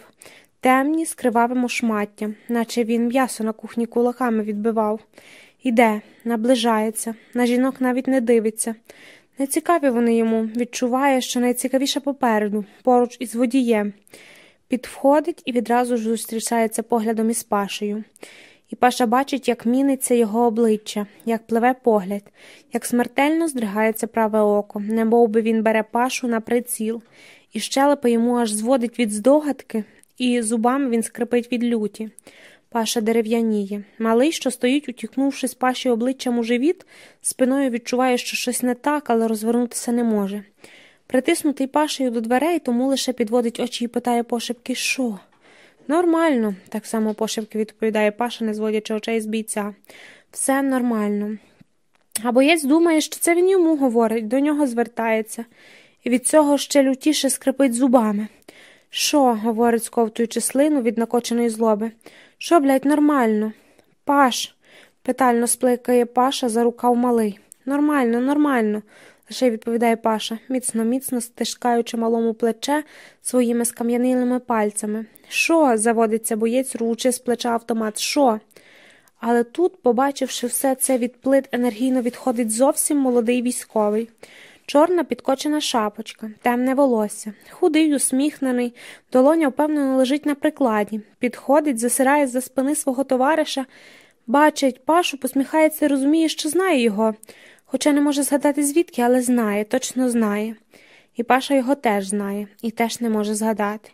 темні з кривавим ошматтям, наче він м'ясо на кухні кулаками відбивав. Іде, наближається, на жінок навіть не дивиться. Нецікаві вони йому, відчуває, що найцікавіше попереду, поруч із водієм. Підходить і відразу ж зустрічається поглядом із пашею. І Паша бачить, як міниться його обличчя, як пливе погляд, як смертельно здригається праве око, немов би він бере пашу на приціл, і щелепа йому аж зводить від здогадки, і зубами він скрипить від люті. Паша дерев'яніє. Малий, що стоїть, утікнувши з паші обличчям у живіт, спиною відчуває, що щось не так, але розвернутися не може. Притиснутий пашею до дверей, тому лише підводить очі і питає пошепки, що? Нормально, так само пошепки відповідає Паша, не зводячи очей з бійця. Все нормально. А боєць думає, що це він йому говорить, до нього звертається, і від цього ще лютіше скрипить зубами. Що? говорить, сковтуючи слину від накоченої злоби. Що, блядь, нормально? Паш, питально спликає Паша за рукав малий. Нормально, нормально лише відповідає Паша, міцно, міцно стискаючи малому плече своїми скам'янилими пальцями. Що? заводиться боєць, ручи з плеча автомат. Що? Але тут, побачивши все це від плит, енергійно відходить зовсім молодий військовий. Чорна підкочена шапочка, темне волосся, худий, усміхнений, долоня впевнено лежить на прикладі, підходить, засирає за спини свого товариша, бачить пашу, посміхається, розуміє, що знає його хоча не може згадати звідки, але знає, точно знає. І Паша його теж знає, і теж не може згадати.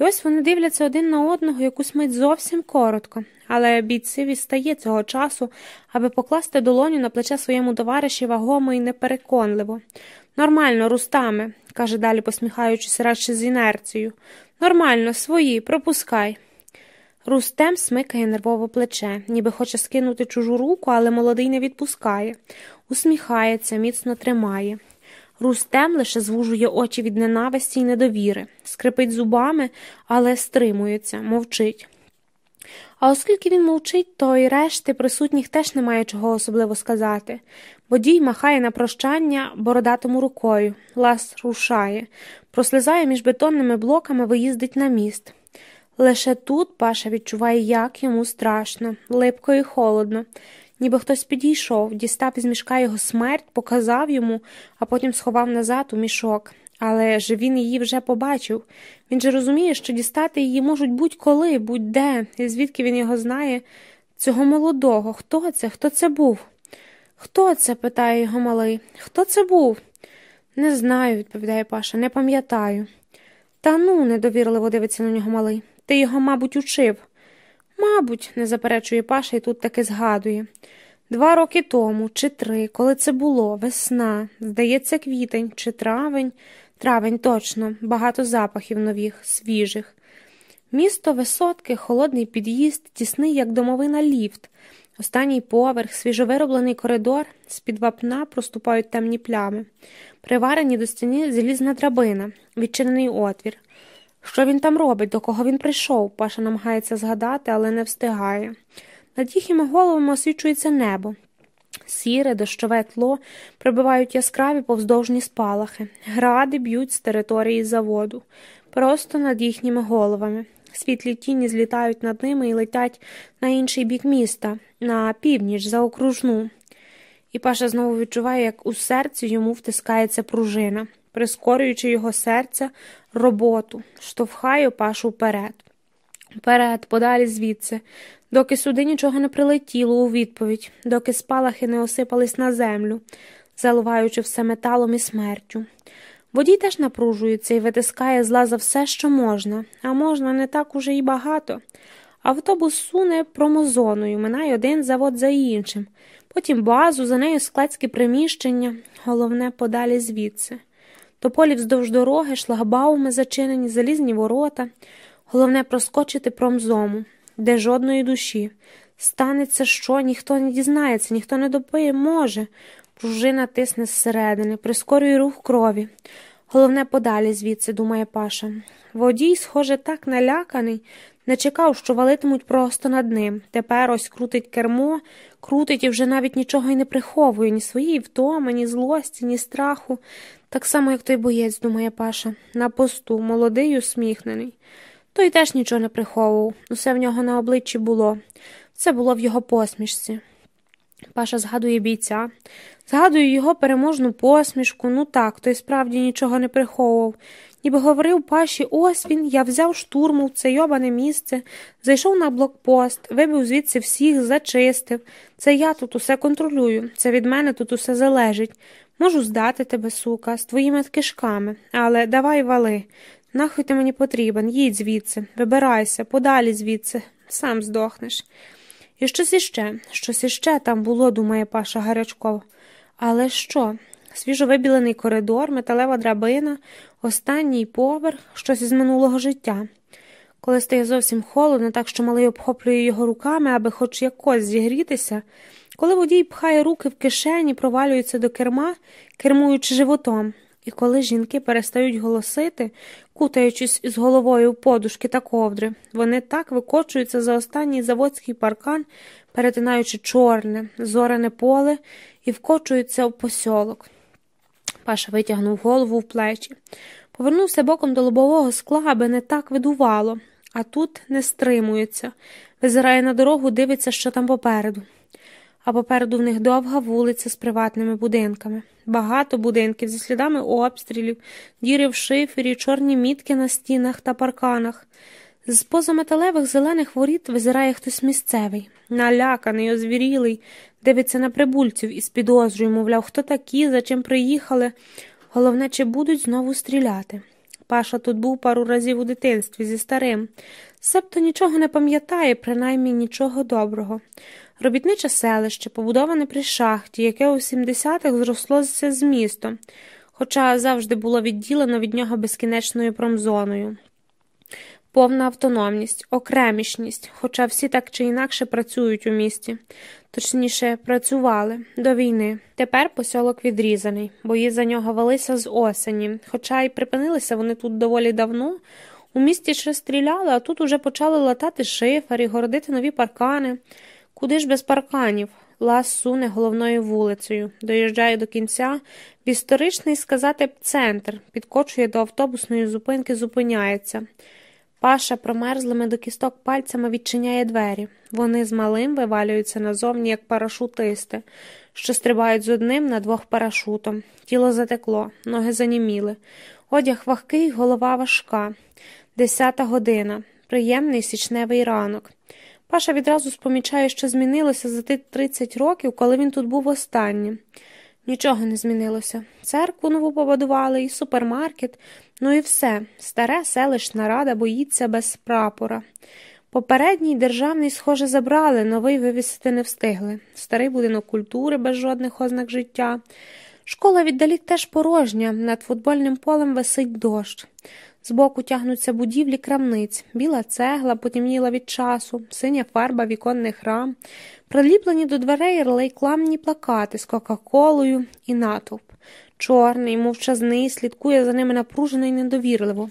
І ось вони дивляться один на одного якусь мить зовсім коротко, але бійцеві стає цього часу, аби покласти долоню на плече своєму товариші вагомо і непереконливо. Нормально, рустами, каже далі, посміхаючись радше з інерцією. Нормально, свої, пропускай. Рустем смикає нервово плече, ніби хоче скинути чужу руку, але молодий не відпускає усміхається, міцно тримає. Рустем лише звужує очі від ненависті й недовіри, скрипить зубами, але стримується, мовчить. А оскільки він мовчить, то й решти присутніх теж немає чого особливо сказати. Водій махає на прощання бородатому рукою, лас рушає, прослизає між бетонними блоками, виїздить на міст. Лише тут Паша відчуває, як йому страшно, липко і холодно ніби хтось підійшов, дістав із мішка його смерть, показав йому, а потім сховав назад у мішок. Але ж він її вже побачив. Він же розуміє, що дістати її можуть будь-коли, будь-де, і звідки він його знає, цього молодого. Хто це? Хто це був? Хто це? питає його малий. Хто це був? Не знаю, відповідає Паша, не пам'ятаю. Та ну, недовірливо дивиться на нього малий. Ти його, мабуть, учив. Мабуть, не заперечує Паша і тут таки згадує. Два роки тому, чи три, коли це було, весна, здається, квітень чи травень, травень точно, багато запахів нових, свіжих. Місто висотки, холодний під'їзд, тісний, як домовина ліфт, останній поверх, свіжовироблений коридор, з під вапна проступають темні плями, приварені до стіни залізна драбина, відчинений отвір. Що він там робить, до кого він прийшов? Паша намагається згадати, але не встигає. Над їхніми головами освічується небо. Сіре, дощове тло прибивають яскраві повздовжні спалахи, гради б'ють з території заводу, просто над їхніми головами. Світлі тіні злітають над ними і летять на інший бік міста, на північ, за окружну. І Паша знову відчуває, як у серці йому втискається пружина, прискорюючи його серце роботу, штовхає Пашу вперед. Вперед, подалі звідси, доки сюди нічого не прилетіло у відповідь, доки спалахи не осипались на землю, заливаючи все металом і смертю. Водій теж напружується і витискає зла за все, що можна, а можна не так уже і багато. Автобус суне промозоною, минає один завод за іншим, потім базу, за нею складські приміщення, головне подалі звідси. Тополі вздовж дороги, шлагбауми зачинені, залізні ворота. Головне проскочити промзому, де жодної душі. Станеться що, ніхто не дізнається, ніхто не допиє може. Пружина тисне зсередини, прискорює рух крові. Головне подалі звідси, думає Паша. Водій, схоже, так наляканий, не чекав, що валитимуть просто над ним. Тепер ось крутить кермо, крутить і вже навіть нічого й не приховує, ні своєї втоми, ні злості, ні страху. Так само, як той боєць, думає Паша, на посту, молодий усміхнений. Той теж нічого не приховував, усе в нього на обличчі було, це було в його посмішці. Паша згадує бійця, згадує його переможну посмішку. Ну так, той справді нічого не приховував. Ніби говорив Паші, ось він, я взяв штурму в це йобане місце, зайшов на блокпост, вибив звідси всіх, зачистив. Це я тут усе контролюю, це від мене тут усе залежить. Можу здати тебе, сука, з твоїми кишками, але давай вали. Нахуй ти мені потрібен, їдь звідси, вибирайся, подалі звідси, сам здохнеш. І щось іще, щось іще там було, думає Паша гарячково. Але що? Свіжовибілений коридор, металева драбина, останній поверх, щось із минулого життя. Коли стає зовсім холодно, так що малий обхоплює його руками, аби хоч якось зігрітися, коли водій пхає руки в кишені, провалюється до керма, кермуючи животом, і коли жінки перестають голосити, кутаючись із головою в подушки та ковдри, вони так викочуються за останній заводський паркан, перетинаючи чорне, зорене поле і вкочуються в посьолок. Паша витягнув голову в плечі, повернувся боком до лобового скла, аби не так видувало, а тут не стримується, визирає на дорогу, дивиться, що там попереду а попереду в них довга вулиця з приватними будинками, багато будинків зі слідами обстрілів, діри в шифері, чорні мітки на стінах та парканах. З позаметалевих зелених воріт визирає хтось місцевий, наляканий, озвірілий, дивиться на прибульців із підозрою, мовляв, хто такі, за чим приїхали. Головне, чи будуть знову стріляти. Паша тут був пару разів у дитинстві зі старим, себто нічого не пам'ятає, принаймні нічого доброго. Робітниче селище, побудоване при шахті, яке у 70-х зрослося з містом, хоча завжди було відділено від нього безкінечною промзоною. Повна автономність, окремішність, хоча всі так чи інакше працюють у місті, точніше, працювали до війни. Тепер посьолок відрізаний, бої за нього велися з осені, хоча й припинилися вони тут доволі давно. У місті ще стріляли, а тут уже почали латати шифер і городити нові паркани. Куди ж без парканів? Лас суне головною вулицею, доїжджає до кінця, в історичний сказати центр, підкочує до автобусної зупинки, зупиняється. Паша промерзлими до кісток пальцями відчиняє двері. Вони з малим вивалюються назовні, як парашутисти, що стрибають з одним на двох парашутом. Тіло затекло, ноги заніміли. Одяг вагкий, голова важка. Десята година. Приємний січневий ранок. Паша відразу спомічає, що змінилося за тих 30 років, коли він тут був останнім. Нічого не змінилося. Церкву нову побудували, і супермаркет, ну і все. Старе селищна рада боїться без прапора. Попередній державний, схоже, забрали, новий вивісити не встигли. Старий будинок культури без жодних ознак життя. Школа віддалік теж порожня, над футбольним полем висить дощ. Збоку тягнуться будівлі крамниць, біла цегла, потемніла від часу, синя фарба віконних рам, приліплені до дверей рекламні плакати з Кока-Колою і натовп. Чорний, мовчазний, слідкує за ними напружено і недовірливо.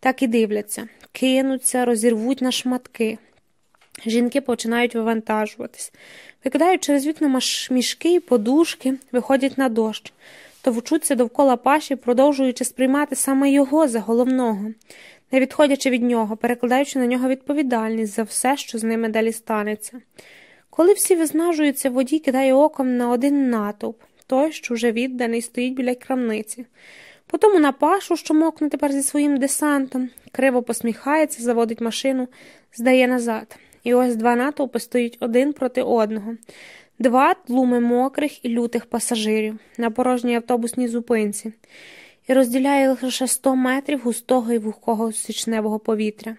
так і дивляться, кинуться, розірвуть на шматки. Жінки починають вивантажуватись, викидають через вікна мішки і подушки, виходять на дощ, товчуться довкола паші, продовжуючи сприймати саме його за головного, не відходячи від нього, перекладаючи на нього відповідальність за все, що з ними далі станеться. Коли всі виснажуються, водій кидає оком на один натовп, той, що вже відданий, стоїть біля крамниці. Потім на пашу, що мокне тепер зі своїм десантом, криво посміхається, заводить машину, здає назад. І ось два натовпи стоять один проти одного, два тлуми мокрих і лютих пасажирів на порожній автобусній зупинці, і розділяє лише сто метрів густого і вухого січневого повітря.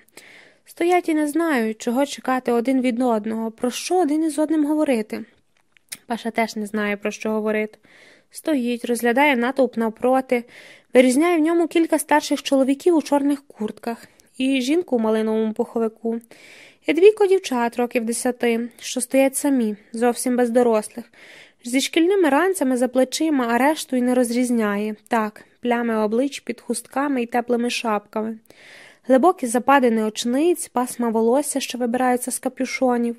Стоять і не знають, чого чекати один від одного, про що один із одним говорити. Паша теж не знає, про що говорити. Стоїть, розглядає натовп навпроти, вирізняє в ньому кілька старших чоловіків у чорних куртках і жінку у малиновому пуховику, і двійко дівчат років десяти, що стоять самі, зовсім без дорослих, зі шкільними ранцями за плечима, а решту й не розрізняє так, плями облич під хустками і теплими шапками, глибокі западини очниць, пасма волосся, що вибираються з капюшонів,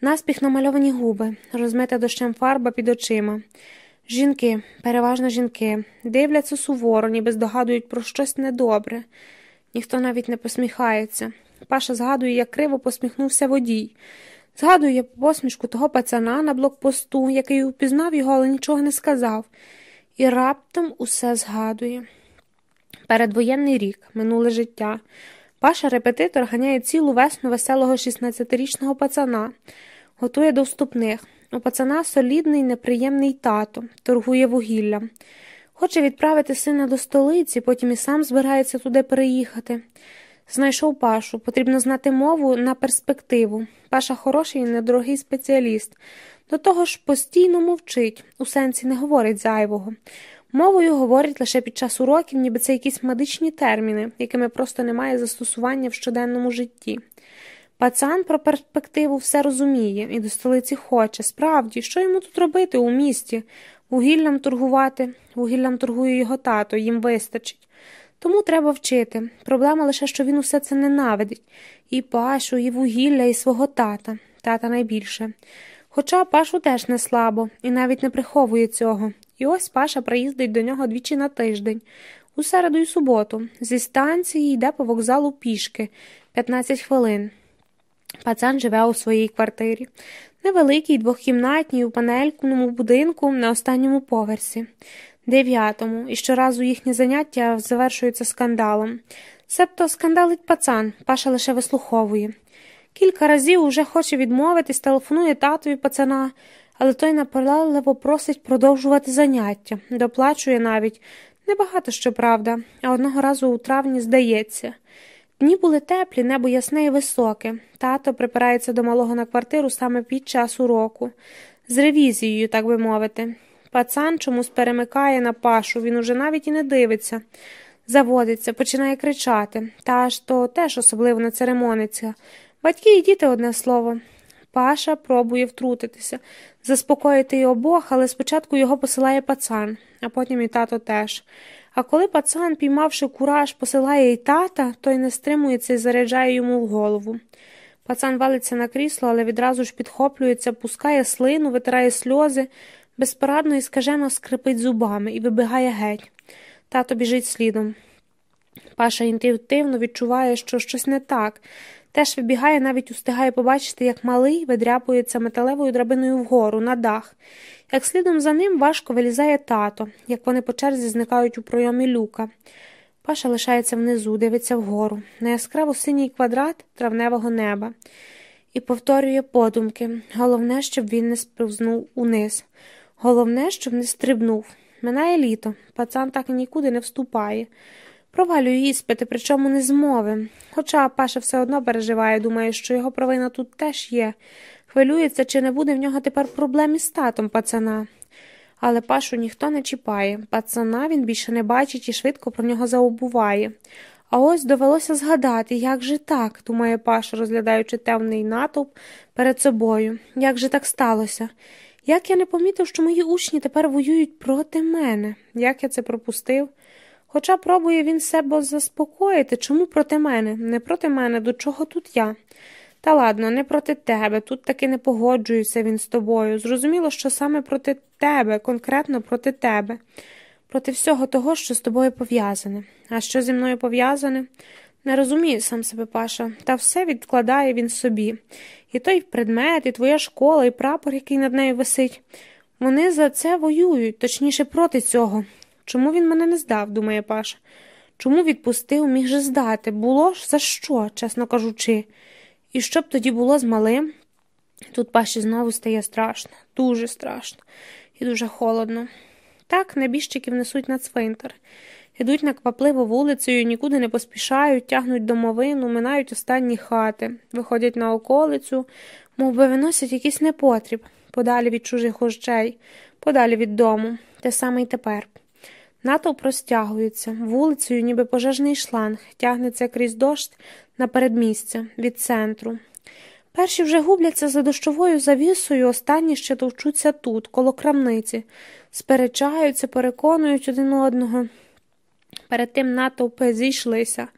наспіх намальовані губи, розмита дощем фарба під очима. Жінки, переважно жінки, дивляться суворо, ніби здогадують про щось недобре. Ніхто навіть не посміхається. Паша згадує, як криво посміхнувся водій. Згадує посмішку того пацана на блокпосту, який упізнав його, але нічого не сказав, і раптом усе згадує. Передвоєнний рік, минуле життя. Паша репетитор ганяє цілу весну веселого 16-річного пацана, готує до вступних. У пацана солідний, неприємний тато, торгує вугіллям. Хоче відправити сина до столиці, потім і сам збирається туди переїхати. Знайшов Пашу, потрібно знати мову на перспективу. Паша хороший і недорогий спеціаліст. До того ж постійно мовчить, у сенсі не говорить зайвого. Мовою говорить лише під час уроків, ніби це якісь медичні терміни, якими просто немає застосування в щоденному житті. Пацан про перспективу все розуміє і до столиці хоче. Справді, що йому тут робити у місті? Вугіллям торгувати, вугіллям торгує його тато, їм вистачить. Тому треба вчити. Проблема лише, що він усе це ненавидить і пашу, і вугілля, і свого тата, тата найбільше. Хоча пашу теж не слабо і навіть не приховує цього. І ось Паша приїздить до нього двічі на тиждень, у середу і суботу. Зі станції йде по вокзалу пішки 15 хвилин. Пацан живе у своїй квартирі, невеликій, двохкімнатній у панелькному будинку на останньому поверсі, дев'ятому, і щоразу їхні заняття завершуються скандалом. Себто скандалить пацан, паша лише вислуховує. Кілька разів уже хоче відмовитись, телефонує татові пацана, але той наполегливо просить продовжувати заняття, доплачує навіть небагато, щоправда, а одного разу у травні здається. Дні були теплі, небо ясне і високе. Тато припирається до малого на квартиру саме під час уроку, з ревізією, так би мовити. Пацан чомусь перемикає на пашу, він уже навіть і не дивиться. Заводиться, починає кричати, та аж то теж особливо не церемониться. Батьки і діти одне слово. Паша пробує втрутитися, заспокоїти й обох, але спочатку його посилає пацан, а потім і тато теж. А коли пацан, піймавши кураж, посилає й тата, той не стримується і заряджає йому в голову. Пацан валиться на крісло, але відразу ж підхоплюється, пускає слину, витирає сльози, безпорадно і скажено скрипить зубами і вибігає геть. Тато біжить слідом. Паша інтуїтивно відчуває, що щось не так. Теж вибігає, навіть устигає побачити, як малий видряпується металевою драбиною вгору, на дах, як слідом за ним важко вилізає тато, як вони по черзі зникають у пройомі люка. Паша лишається внизу, дивиться вгору, на яскраво синій квадрат травневого неба, і повторює подумки головне, щоб він не сповзнув униз. Головне, щоб не стрибнув. Минає літо, пацан так і нікуди не вступає. Провалює іспити, причому не змови. Хоча Паша все одно переживає, думає, що його провина тут теж є. Хвилюється, чи не буде в нього тепер проблем із татом пацана. Але Пашу ніхто не чіпає. Пацана він більше не бачить і швидко про нього заобуває. А ось довелося згадати, як же так, думає Паша, розглядаючи темний натовп перед собою. Як же так сталося? Як я не помітив, що мої учні тепер воюють проти мене? Як я це пропустив? Хоча пробує він себе заспокоїти, чому проти мене? Не проти мене, до чого тут я? Та ладно, не проти тебе, тут таки не погоджуюся він з тобою. Зрозуміло, що саме проти тебе, конкретно проти тебе, проти всього того, що з тобою пов'язане. А що зі мною пов'язане? Не розумію сам себе, Паша, та все відкладає він собі. І той предмет, і твоя школа, і прапор, який над нею висить. Вони за це воюють, точніше, проти цього. Чому він мене не здав, думає Паша. Чому відпустив, міг же здати? Було ж за що, чесно кажучи. І що б тоді було з малим? Тут Паші знову стає страшно, дуже страшно і дуже холодно. Так небіжчиків несуть на цвинтар. Ідуть наквапливо вулицею, нікуди не поспішають, тягнуть домовину, минають останні хати, виходять на околицю, мов би виносять якийсь непотріб, подалі від чужих очей, подалі від дому, те саме й тепер. Натовп розтягується, вулицею, ніби пожежний шланг, тягнеться крізь дощ на передмістя від центру. Перші вже губляться за дощовою завісою, останні ще товчуться тут, коло крамниці, сперечаються, переконують один одного. Перед тим натовпи зійшлися.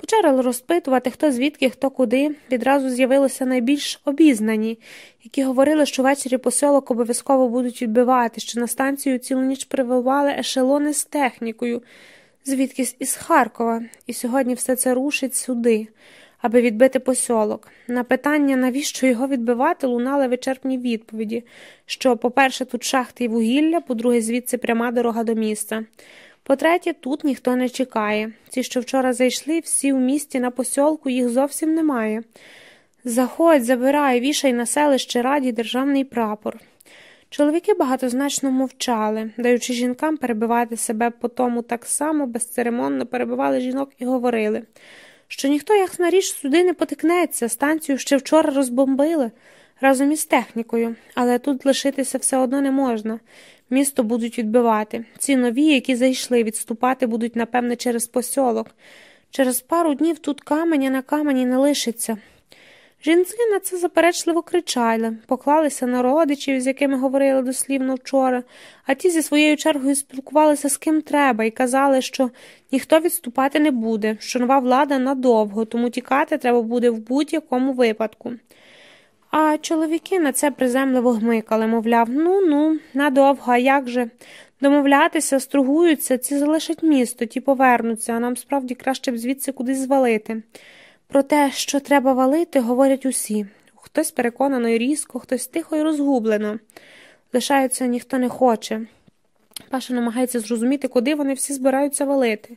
Почали розпитувати, хто звідки, хто куди. Відразу з'явилися найбільш обізнані, які говорили, що ввечері посілок обов'язково будуть відбивати, що на станцію цілу ніч прививали ешелони з технікою, звідкись із Харкова, і сьогодні все це рушить сюди, аби відбити посілок. На питання, навіщо його відбивати, лунали вичерпні відповіді, що, по-перше, тут шахти і вугілля, по-друге, звідси пряма дорога до міста. По-третє, тут ніхто не чекає. Ті, що вчора зайшли, всі в місті на посьолку, їх зовсім немає. Заходь, забирай, вішай на селище раді державний прапор. Чоловіки багатозначно мовчали, даючи жінкам перебивати себе по тому так само безцеремонно перебивали жінок і говорили, що ніхто, як на річ, сюди не потикнеться, станцію ще вчора розбомбили разом із технікою, але тут лишитися все одно не можна. Місто будуть відбивати. Ці нові, які зайшли, відступати будуть, напевне, через посьолок. Через пару днів тут каменя на камені не лишиться. Жінки на це заперечливо кричали, поклалися на родичів, з якими говорили дослівно вчора, а ті зі своєю чергою спілкувалися з ким треба і казали, що ніхто відступати не буде, що нова влада надовго, тому тікати треба буде в будь-якому випадку. А чоловіки на це приземливо гмикали, мовляв, ну ну, надовго, а як же? Домовлятися, стругуються, ці залишать місто, ті повернуться, а нам справді краще б звідси кудись звалити. Про те, що треба валити, говорять усі. Хтось переконано і різко, хтось тихо і розгублено. Лишаються ніхто не хоче. Паша намагається зрозуміти, куди вони всі збираються валити.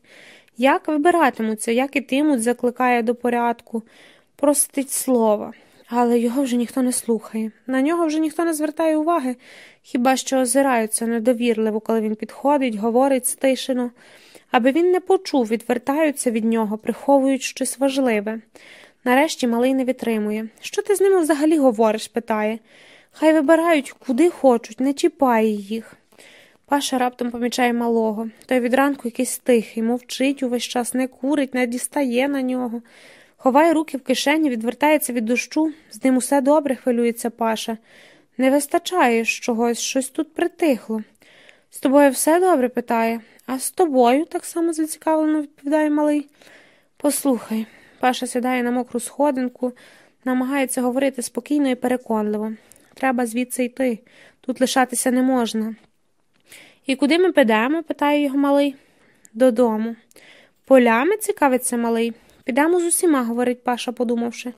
Як вибиратимуться, як ітимуть, закликає до порядку, простить слова. Але його вже ніхто не слухає. На нього вже ніхто не звертає уваги, хіба що озираються недовірливо, коли він підходить, говорить стишено. Аби він не почув, відвертаються від нього, приховують щось важливе. Нарешті малий не витримує. Що ти з ними взагалі говориш? питає. Хай вибирають, куди хочуть, не чіпає їх. Паша раптом помічає малого. Той від ранку якийсь тихий, мовчить увесь час, не курить, не дістає на нього. Ховає руки в кишені, відвертається від дощу, з ним усе добре, хвилюється Паша. Не вистачає чогось, щось тут притихло. З тобою все добре? питає. А з тобою, так само зацікавлено відповідає малий. Послухай, Паша сідає на мокру сходинку, намагається говорити спокійно і переконливо. Треба звідси йти, тут лишатися не можна. І куди ми підемо? питає його малий. Додому. Полями цікавиться малий. Підемо з усіма, говорить Паша, подумавши.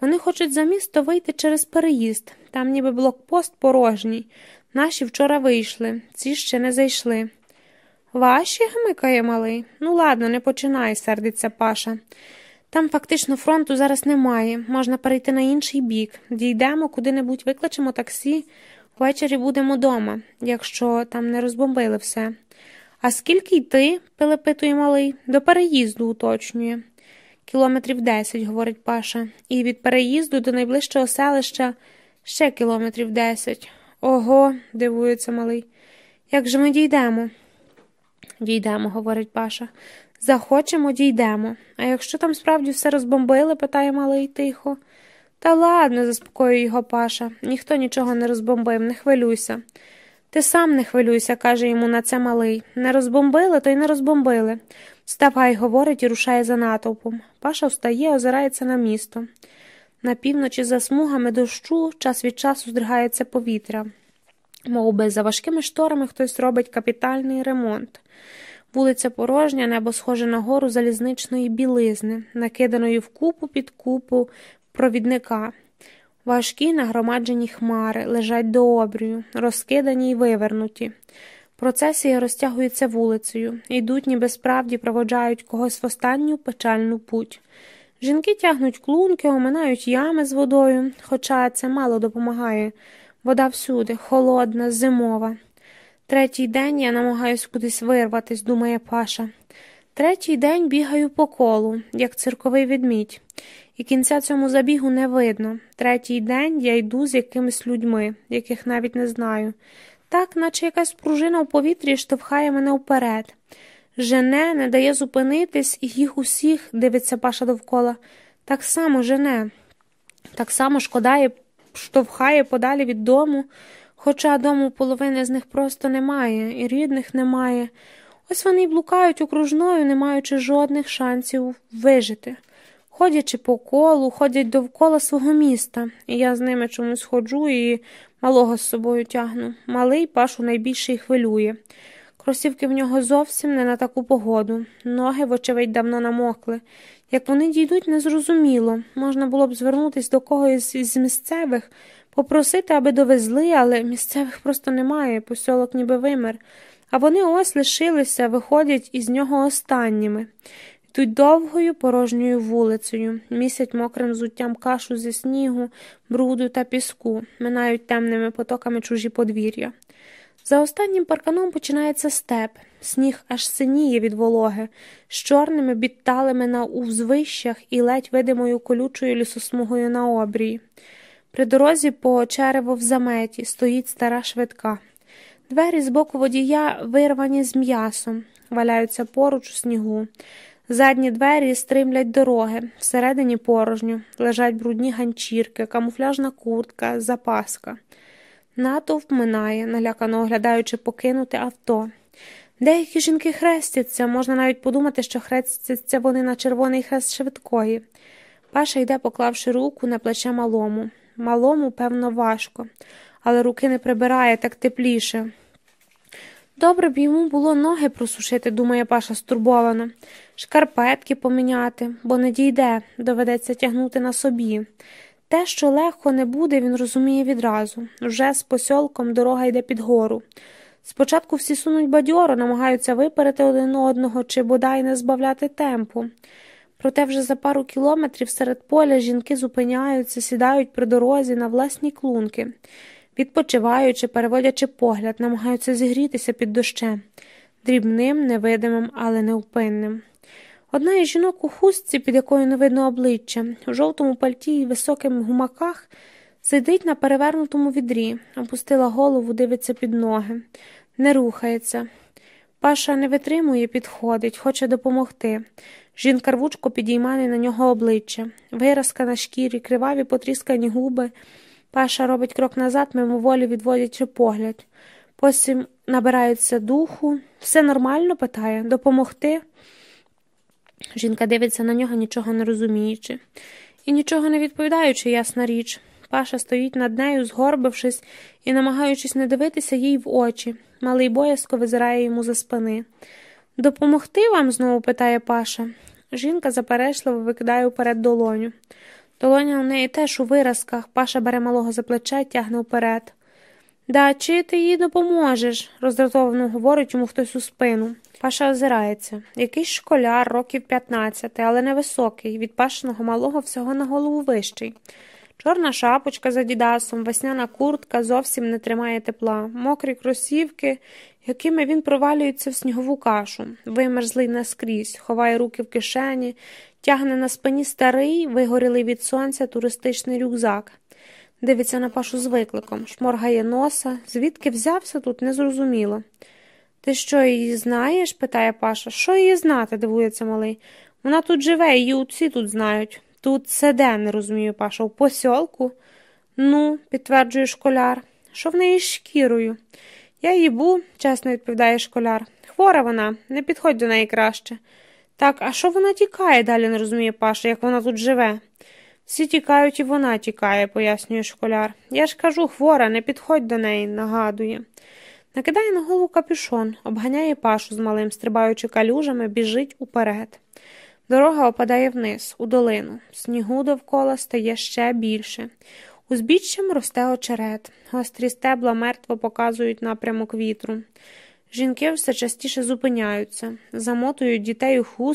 Вони хочуть за місто вийти через переїзд. Там ніби блокпост порожній. Наші вчора вийшли, ці ще не зайшли. Ваші, гмикає малий. Ну, ладно, не починай, сердиться Паша. Там фактично фронту зараз немає, можна перейти на інший бік. Дійдемо, куди-небудь викличемо таксі, ввечері будемо дома, якщо там не розбомбили все. А скільки йти? пилипитує малий, до переїзду уточнює. Кілометрів десять, говорить Паша, і від переїзду до найближчого селища ще кілометрів десять. Ого, дивується малий. Як же ми дійдемо? Дійдемо, говорить Паша. Захочемо, дійдемо. А якщо там справді все розбомбили? питає малий тихо. Та ладно, заспокоює його Паша. Ніхто нічого не розбомбив, не хвилюйся. Ти сам не хвилюйся, каже йому на це малий. Не розбомбили, то й не розбомбили. Вставай, говорить і рушає за натовпом. Паша встає, озирається на місто. На півночі за смугами дощу час від часу здригається повітря. Мов би, за важкими шторами хтось робить капітальний ремонт. Вулиця порожня, небо схоже на гору залізничної білизни, накиданої в купу під купу провідника. Важкі нагромаджені хмари лежать до обрію, розкидані й вивернуті. Процесія розтягується вулицею, йдуть, ніби справді проводжають когось в останню печальну путь. Жінки тягнуть клунки, оминають ями з водою, хоча це мало допомагає. Вода всюди, холодна, зимова. Третій день я намагаюсь кудись вирватись, думає Паша. Третій день бігаю по колу, як цирковий відмідь, і кінця цьому забігу не видно. Третій день я йду з якимись людьми, яких навіть не знаю. Так, наче якась пружина в повітрі штовхає мене вперед. Жене, не дає зупинитись, і їх усіх, дивиться Паша довкола, так само жене, так само шкодає, штовхає подалі від дому, хоча дому половини з них просто немає, і рідних немає. Ось вони й блукають окружною, не маючи жодних шансів вижити. Ходячи по колу, ходять довкола свого міста, і я з ними чомусь ходжу і малого з собою тягну. Малий пашу найбільше й хвилює. Кросівки в нього зовсім не на таку погоду. Ноги, вочевидь, давно намокли. Як вони дійдуть, незрозуміло. Можна було б звернутися до когось із місцевих, попросити, аби довезли, але місцевих просто немає, посьолок ніби вимер. А вони ось лишилися, виходять із нього останніми. Йдуть довгою порожньою вулицею, місять мокрим зуттям кашу зі снігу, бруду та піску, минають темними потоками чужі подвір'я. За останнім парканом починається степ, сніг аж синіє від вологи, з чорними бідталими на узвищах і ледь видимою колючою лісосмугою на обрії. При дорозі по черево в заметі стоїть стара швидка. Двері з боку водія вирвані з м'ясом, валяються поруч у снігу. Задні двері стримлять дороги, всередині порожньо, лежать брудні ганчірки, камуфляжна куртка, запаска. Натовп минає, налякано оглядаючи покинуте авто. Деякі жінки хрестяться, можна навіть подумати, що хрестяться вони на червоний хрест швидкої. Паша йде, поклавши руку на плече малому. Малому, певно, важко, але руки не прибирає так тепліше. Добре б йому було ноги просушити, думає Паша стурбовано, шкарпетки поміняти, бо не дійде, доведеться тягнути на собі. Те, що легко не буде, він розуміє відразу вже з посьолком дорога йде під гору. Спочатку всі сунуть бадьоро, намагаються виперети один одного чи бодай не збавляти темпу. Проте вже за пару кілометрів серед поля жінки зупиняються, сідають при дорозі на власні клунки, відпочиваючи, переводячи погляд, намагаються зігрітися під дощем, дрібним, невидимим, але невпинним. Одна із жінок у хустці, під якою не видно обличчя, у жовтому пальті і високих гумаках, сидить на перевернутому відрі, опустила голову, дивиться під ноги, не рухається. Паша не витримує, підходить, хоче допомогти. Жінка рвучко підіймає на нього обличчя, виразка на шкірі, криваві потріскані губи. Паша робить крок назад, мимоволі відводячи погляд. Потім набирається духу. Все нормально? питає, допомогти. Жінка дивиться на нього, нічого не розуміючи, і нічого не відповідаючи, ясна річ. Паша стоїть над нею, згорбившись і намагаючись не дивитися їй в очі. Малий боязко визирає йому за спини. Допомогти вам? знову питає Паша. Жінка заперечливо викидає вперед долоню. Долоня у неї теж у виразках. Паша бере малого за плече, тягне вперед. Да, чи ти їй допоможеш? роздратовано говорить йому хтось у спину. Паша озирається. Якийсь школяр, років 15, але невисокий, від пашиного малого всього на голову вищий. Чорна шапочка за дідасом, весняна куртка зовсім не тримає тепла, мокрі кросівки, якими він провалюється в снігову кашу, вимерзлий наскрізь, ховає руки в кишені, тягне на спині старий, вигорілий від сонця туристичний рюкзак. Дивиться на пашу з викликом, шморгає носа, звідки взявся тут, незрозуміло. Ти що її знаєш? питає Паша. Що її знати? дивується малий. Вона тут живе, її усі тут знають. Тут це де, не розумію, Паша, в посьолку? Ну, підтверджує школяр, що в неї з шкірою. Я їбу, чесно відповідає школяр. Хвора вона, не підходь до неї краще. Так, а що вона тікає? далі не розуміє Паша, як вона тут живе. Всі тікають і вона тікає, пояснює школяр. Я ж кажу, хвора, не підходь до неї, нагадує. Накидає на голову капюшон, обганяє пашу з малим, стрибаючи калюжами, біжить уперед. Дорога опадає вниз, у долину. Снігу довкола стає ще більше. Узбіччям росте очерет. Гострі стебла мертво показують напрямок вітру. Жінки все частіше зупиняються, замотують дітей у